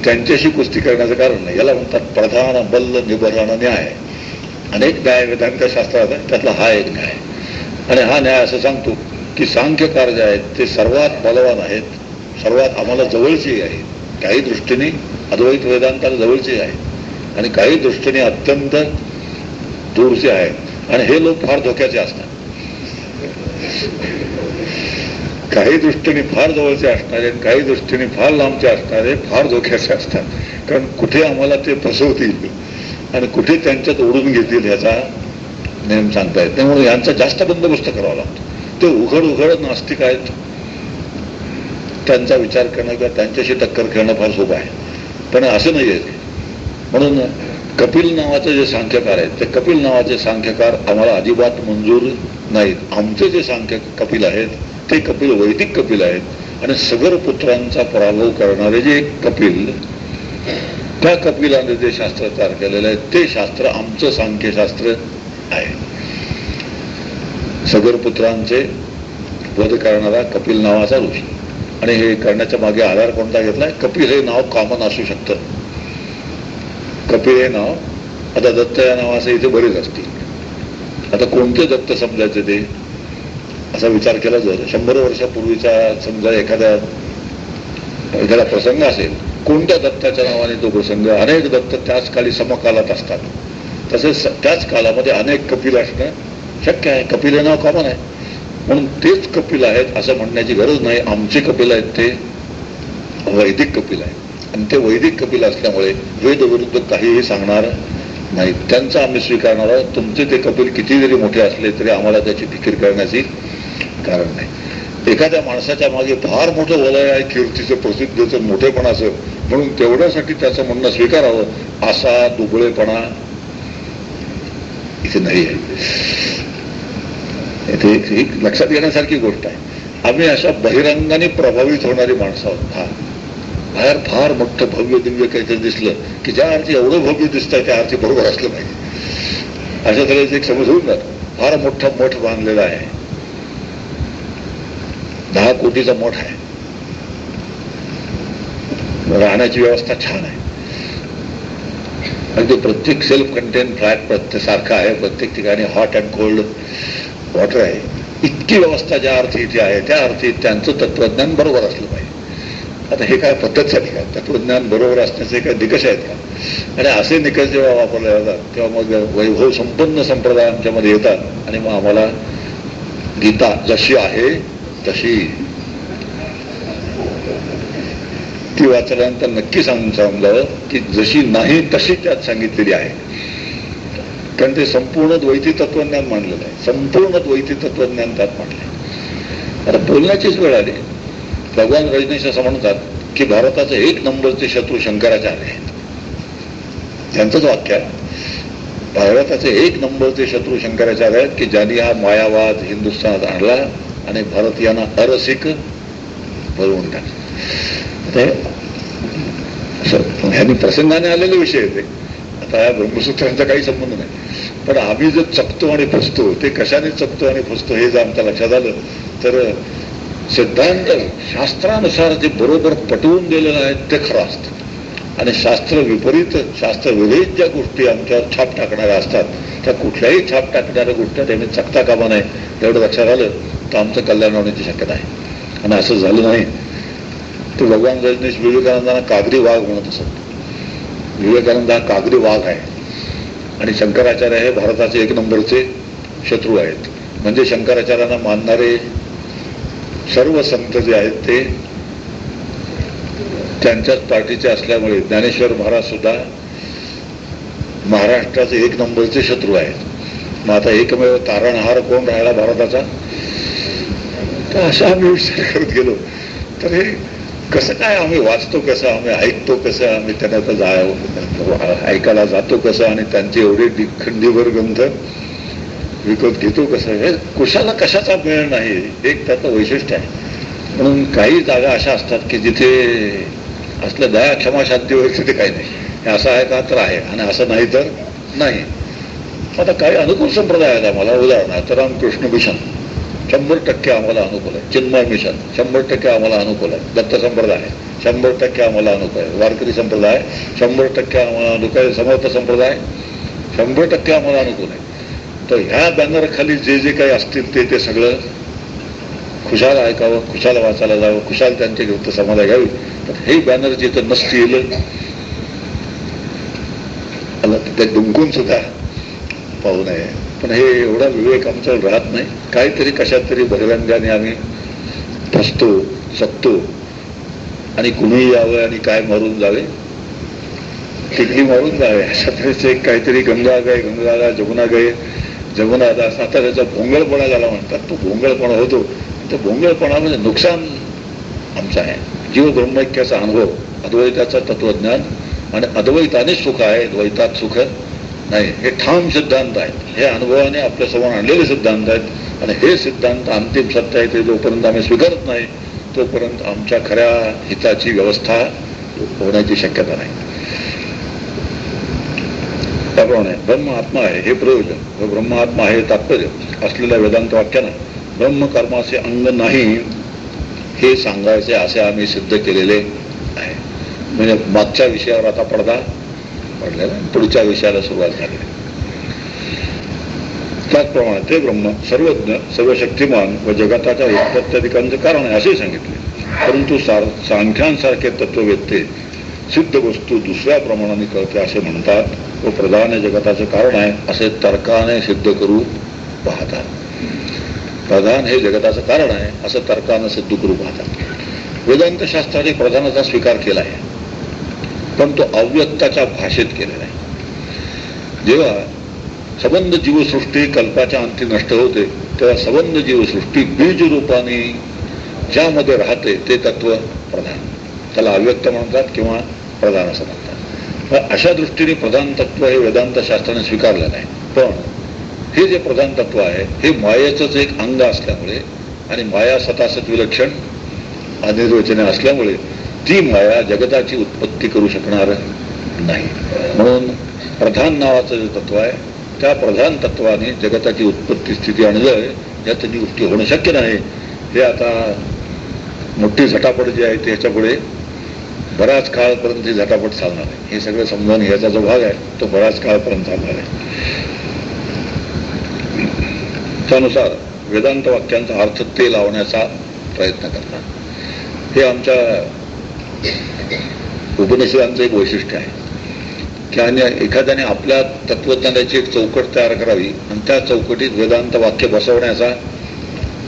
त्यांच्याशी कुस्ती करण्याचं कारण नाही. याला म्हणतात प्रधान बल्ल निबधान न्याय. अनेक न्याय वेदांत शास्त्रात आहे त्यातला हा एक न्याय. आणि हा न्याय असं सांगतो की सांख्यकार जे आहेत ते सर्वात बलवान आहेत सर्वात आम्हाला जवळचे आहेत. काही दृष्टीने अद्वैत वेदांताला जवळचे आहे आणि काही दृष्टीने अत्यंत दूरचे आहेत. आणि हे लोक फार धोक्याचे असतात. काही दृष्टीने फार जवळचे असणारे काही दृष्टीने फार लांबचे असणार आहेत फार धोक्याचे असतात. कारण कुठे आम्हाला ते फसवतील आणि कुठे त्यांच्यात ओढून घेतील ह्याचा नेम सांगता येत त्यामुळे यांचा जास्त बंदोबस्त करावा लागतो. ते उघड उघड नास्तिक आहेत. त्यांचा विचार करणं किंवा त्यांच्याशी टक्कर खेळणं फार सोपं आहे. पण असं नाही आहे म्हणून कपिल नावाचे जे सांख्यकार आहेत ते कपिल नावाचे सांख्यकार आम्हाला अजिबात मंजूर नाहीत. आमचे जे सांख्य कपिल आहेत ते कपिल वैदिक कपिल आहेत. आणि सगर पुत्रांचा पराभव करणारे जे कपिल त्या कपिलाने जे शास्त्र तयार केलेलं आहे ते शास्त्र आमचं सांख्यशास्त्र आहे. सगर पुत्रांचे वध करणारा कपिल नावाचा ऋषी. आणि हे करण्याच्या मागे आधार कोणता घेतलाय? कपिल हे नाव कॉमन असू शकतं. कपिल हे नाव आता दत्त या नावाचे इथे बरेच असतील. आता कोणते दत्त समजायचे ते? असा विचार केला जर शंभर वर्षापूर्वीचा समजा एखाद्या एखादा प्रसंग असेल कोणत्या दत्ताच्या नावाने तो प्रसंग? अनेक दत्त त्याच काळी समकालात असतात. तसेच त्याच काळामध्ये अनेक कपिल असणं शक्य आहे. कपिल हे नाव कॉमन आहे. म्हणून तेच कपिल आहेत असं म्हणण्याची गरज नाही. आमचे कपिल आहेत ते वैदिक कपिल आहेत. आणि ते वैदिक कपिल असल्यामुळे वेद विरुद्ध काहीही सांगणार नाही. त्यांचा आम्ही स्वीकारणार आहोत. तुमचे ते कपिल किती जरी मोठे असले तरी आम्हाला त्याची फिकीर करण्याची कारण नाही. एखाद्या माणसाच्या मागे फार मोठं वलय आहे कीर्तीचं प्रसिद्धीचं मोठेपणाचं म्हणून तेवढ्यासाठी त्याचं म्हणणं स्वीकारावं असा दुबळेपणा इथे नाही आहे. इथे एक लक्षात घेण्यासारखी गोष्ट आहे. आम्ही अशा बहिरंगाने प्रभावित होणारी माणसं आहोत. हा. बाहेर फार मोठं भव्य दिव्य काहीतरी दिसलं की ज्या अर्थी एवढं भव्य दिसतंय त्या अर्थी बरोबर असलं पाहिजे. अशा तऱ्हेचं एक समज होऊन जात. फार मोठा मठ बांधलेला आहे. दहा कोटीचा मठ आहे. राहण्याची व्यवस्था छान आहे. अगदी प्रत्येक सेल्फ कंटेन फ्लॅट प्रत्येक सारखा आहे. प्रत्येक ठिकाणी हॉट अँड कोल्ड वॉटर आहे. इतकी व्यवस्था ज्या अर्थी इथे आहे त्या अर्थी त्यांचं तत्वज्ञान बरोबर असलं पाहिजे. आता हे काय पद्धत झाली का? तत्वज्ञान बरोबर असण्याचे काय निकष आहेत का? आणि असे निकष जेव्हा वापरले जातात तेव्हा मग वैभव संपन्न संप्रदाय आमच्यामध्ये येतात आणि मग आम्हाला गीता जशी आहे तशी. ती वाचल्यानंतर नक्की सांगून समजावं की जशी नाही तशी त्यात सांगितलेली आहे. कारण ते संपूर्ण द्वैती तत्वज्ञान मांडलेलं आहे. संपूर्ण द्वैती तत्वज्ञान त्यात मांडलंय. आता बोलण्याचीच वेळ आली. भगवान रजनीश असं म्हणतात की भारताचे एक नंबरचे शत्रू शंकराचार्य आहेत. त्यांचंच वाक्य आहे. भारताचे एक नंबरचे शत्रू शंकराचार्य आहेत की ज्यांनी हा मायावाद हिंदुस्थानात आणला आणि भारतीयांना अरसिक भरवून टाकलं. ह्यांनी प्रसंगाने आलेले विषय येते आता या ब्रह्मसूत्रांचा काही संबंध नाही. पण आम्ही जे चपतो आणि फसतो ते कशाने चपतो आणि फसतो हे जर आमच्या लक्षात आलं तर सिद्धांत शास्त्रानुसार जे बरोबर पटवून दिलेलं आहे ते खरं असतं. आणि शास्त्र विपरीत शास्त्र विरहित ज्या गोष्टी आमच्यावर छाप टाकणाऱ्या असतात त्या कुठल्याही छाप टाकणाऱ्या गोष्टी त्यांनी चकता कामा नये एवढं लक्षात आलं तर आमचं कल्याण होण्याची शक्यता आहे. आणि असं झालं नाही ते भगवान रजनीश विवेकानंदांना कागरी वाघ म्हणत असत. विवेकानंद हा कागरी वाघ आहे. आणि शंकराचार्य हे भारताचे एक नंबरचे शत्रू आहेत. म्हणजे शंकराचार्यांना मानणारे सर्व संत जे आहेत ते त्यांच्याच पार्टीचे असल्यामुळे ज्ञानेश्वर महाराज सुद्धा महाराष्ट्राचे एक नंबरचे शत्रू आहेत. मग आता एकमेव तारणहार कोण राहिला भारताचा? तर असा आम्ही विचार करत गेलो. तर हे कसं काय आम्ही वाचतो कसं आम्ही ऐकतो कसं आम्ही त्यांना जा ऐकायला जातो कसं आणि त्यांचे एवढे खंडीवर ग्रंथ विकत घेतो कसं हे कुशाला कशाचा मेळ नाही. एक त्याचं वैशिष्ट्य आहे. म्हणून काही जागा अशा असतात की जिथे असल्या दया क्षमा शांती वगैरे तिथे काही नाही. हे असं आहे का तर आहे. आणि असं नाही तर नाही. आता काही अनुकूल संप्रदाय आहेत आम्हाला. उदाहरणार्थ रामकृष्ण मिशन. शंभर टक्के आम्हाला अनुकूल आहे. चिन्मय मिशन. शंभर टक्के आम्हाला अनुकूल आहे. दत्त संप्रदाय शंभर टक्के आम्हाला अनुकूल आहे. वारकरी संप्रदाय शंभर टक्के आम्हाला अनुकूल आहे. समर्थ संप्रदाय शंभर टक्के आम्हाला अनुकूल आहे. तर ह्या बॅनरखाली जे जे काही असतील ते ते सगळं खुशाल ऐकावं खुशाल वाचायला जावं खुशाल त्यांची ग्रंथ समाधा घ्यावी. तर हे बॅनर जिथं नसतील ते डुंकून सुद्धा पाहू नये. पण हे एवढा विवेक आमचा राहत नाही. काहीतरी कशात तरी भगव्यांगाने आम्ही फसतो सकतो आणि कुणीही यावं आणि काय मारून जावे? तिघी मारून जावे. अशा तऱ्हेचे काहीतरी गंगा गाय गंगा गाय जमुना गाय जमुना आता त्याचा भोंगळपणा ज्याला म्हणतात तो भोंगळपणा होतो. त्या भोंगळपणामध्ये म्हणजे नुकसान आमचं आहे. जीव ब्रह्मैक्याचा अनुभव अद्वैताचं तत्वज्ञान आणि अद्वैताने सुख आहे. द्वैतात सुख नाही. हे ठाम सिद्धांत आहेत. हे अनुभवाने आपल्यासमोर आणलेले सिद्धांत आहेत. आणि हे सिद्धांत अंतिम सत्य आहे. ते जोपर्यंत आम्ही स्वीकारत नाही तोपर्यंत आमच्या खऱ्या हिताची व्यवस्था होण्याची शक्यता नाही. त्याप्रमाणे ब्रह्म आत्मा आहे हे प्रयोजन. व ब्रह्म आहे हे तात्पर्य. असलेल्या वेदांत वाक्यानं ब्रह्मकर्माचे अंग नाही हे सांगायचे असे आम्ही सिद्ध केलेले आहे. म्हणजे मागच्या विषयावर आता पडदा पडलेला पुढच्या विषयाला सुरुवात झाली त्याचप्रमाणे ते ब्रह्म सर्वज्ञ सर्व शक्तिमान व जगताच्या उत्पत्त्यधिकांचं कारण आहे असे सांगितले. परंतु सार सांख्यांसारखे तत्ववेत्ते सिद्ध वस्तू दुसऱ्या प्रमाणाने कळते असे म्हणतात. व प्रधान जगताचं कारण आहे असे तर्काने सिद्ध करू पाहतात. प्रधान हे जगताचं कारण आहे असं तर्कानं सिद्ध करू पाहतात. वेदांत शास्त्राने प्रधानाचा स्वीकार केला आहे पण तो अव्यक्ताच्या भाषेत केलेला आहे. जेव्हा सबंध जीवसृष्टी कल्पाच्या अंती नष्ट होते तेव्हा सबंध जीवसृष्टी बीज रूपाने ज्यामध्ये राहते ते तत्व प्रधान. त्याला अव्यक्त म्हणतात किंवा प्रधान असं म्हणतात. अशा दृष्टीने प्रधान तत्व हे वेदांत शास्त्राने स्वीकारलं नाही. पण हे जे प्रधान तत्व आहे हे मायेचंच एक अंग असल्यामुळे आणि माया सतासत विलक्षण अनिर्वचने असल्यामुळे ती माया जगताची उत्पत्ती करू शकणार नाही. म्हणून प्रधान नावाचं जे तत्व आहे त्या प्रधान तत्वाने जगताची उत्पत्ती स्थिती आणलं या त्याची गोष्टी होणं शक्य नाही. हे आता मोठी झटापट जी आहे त्याच्यापुढे बराच काळपर्यंत झटापट चालणार आहे. हे सगळं समजावून घ्यायचा जो भाग आहे तो बराच काळपर्यंत चालणार आहे. त्यानुसार वेदांत वाक्यांचा अर्थ ते लावण्याचा प्रयत्न करतात. हे आमच्या उपनिषदांचं एक वैशिष्ट्य आहे. की आणि एखाद्याने आपल्या तत्वज्ञानाची एक चौकट तयार करावी आणि त्या चौकटीत वेदांत वाक्य बसवण्याचा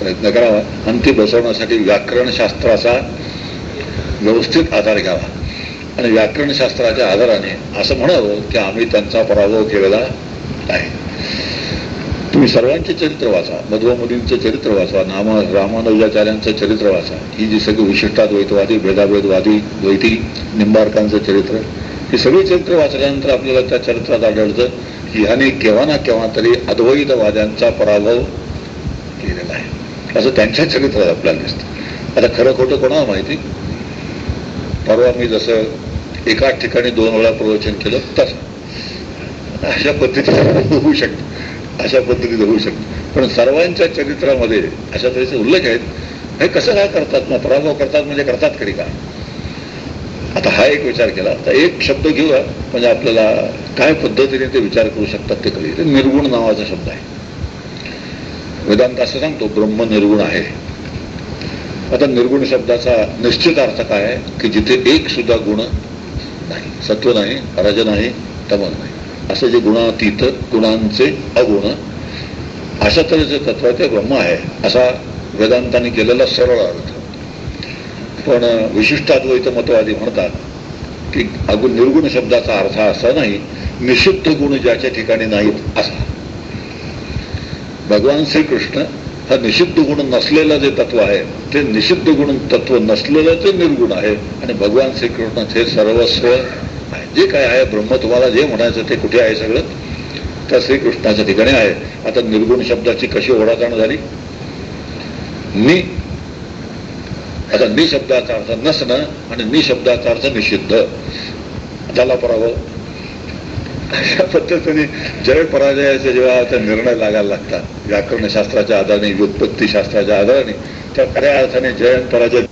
प्रयत्न करावा आणि ती बसवण्यासाठी व्याकरणशास्त्राचा व्यवस्थित आधार घ्यावा. आणि व्याकरणशास्त्राच्या आधाराने असं म्हणावं की आम्ही त्यांचा पराभव केलेला आहे. तुम्ही सर्वांचे चरित्र वाचा मध्वमुलींचं चरित्र वाचा नाम रामानुजाचार्यांचं चरित्र वाचा. ही जी सगळी विशिष्टाद्वैतवादी भेदाभेदवादी द्वैती निंबारकांचं चरित्र ही सगळी चरित्र वाचल्यानंतर आपल्याला त्या चरित्रात आढळतं की ह्याने केव्हा ना केव्हा तरी अद्वैतवाद्यांचा पराभव केलेला आहे. असं त्यांच्या चरित्रात आपल्याला दिसतं. आता खरं खोटं कोणाला माहिती? परवा मी जसं एकाच ठिकाणी दोन वेळा प्रवचन केलं तसं. अशा पद्धतीने होऊ शकतं. अशा पद्धतीने होऊ शकतं. पण सर्वांच्या चरित्रामध्ये अशा तऱ्हेचे उल्लेख आहेत. हे कसं काय करतात ना? पराभव करतात म्हणजे करतात कधी का? आता हा एक विचार केला. आता एक शब्द घेऊया. म्हणजे आपल्याला काय पद्धतीने ते विचार करू शकतात ते कधी? निर्गुण नावाचा शब्द आहे. वेदांत असं सांगतो ब्रह्म निर्गुण आहे. आता निर्गुण शब्दाचा निश्चित अर्थ काय आहे? की जिथे एक सुद्धा गुण नाही सत्व नाही रज नाही तमन नाही. असे जे गुणातीत गुणांचे अगुण अशा तऱ्हेचे तत्व ते ब्रह्म आहे असा वेदांताने केलेला सरळ अर्थ. पण विशिष्टाद्वैत मतवादी म्हणतात की अगुण निर्गुण शब्दाचा अर्थ असा नाही निषिद्ध गुण ज्याच्या ठिकाणी नाहीत असा. भगवान श्रीकृष्ण हा निषिद्ध गुण नसलेलं जे तत्व आहे ते निषिद्ध गुण तत्व नसलेलं ते निर्गुण आहे. आणि भगवान श्रीकृष्ण हे सर्वस्व आहे. जे काय आहे ब्रह्म तुम्हाला जे म्हणायचं ते कुठे आहे सगळं? त्या श्रीकृष्णाच्या ठिकाणी आहे. आता निर्गुण शब्दाची कशी ओढाताण झाली? नि आता नि शब्दाचा अर्थ नसणं आणि नि शब्दाचा अर्थ निषिद्ध. त्याला पराभव. अशा पद्धतीने जय पराजयाचे जेव्हा त्या निर्णय लागायला लागतात व्याकरणशास्त्राच्या आधाराने व्युत्पत्तीशास्त्राच्या आधाराने त्या खऱ्या अर्थाने जय पराजय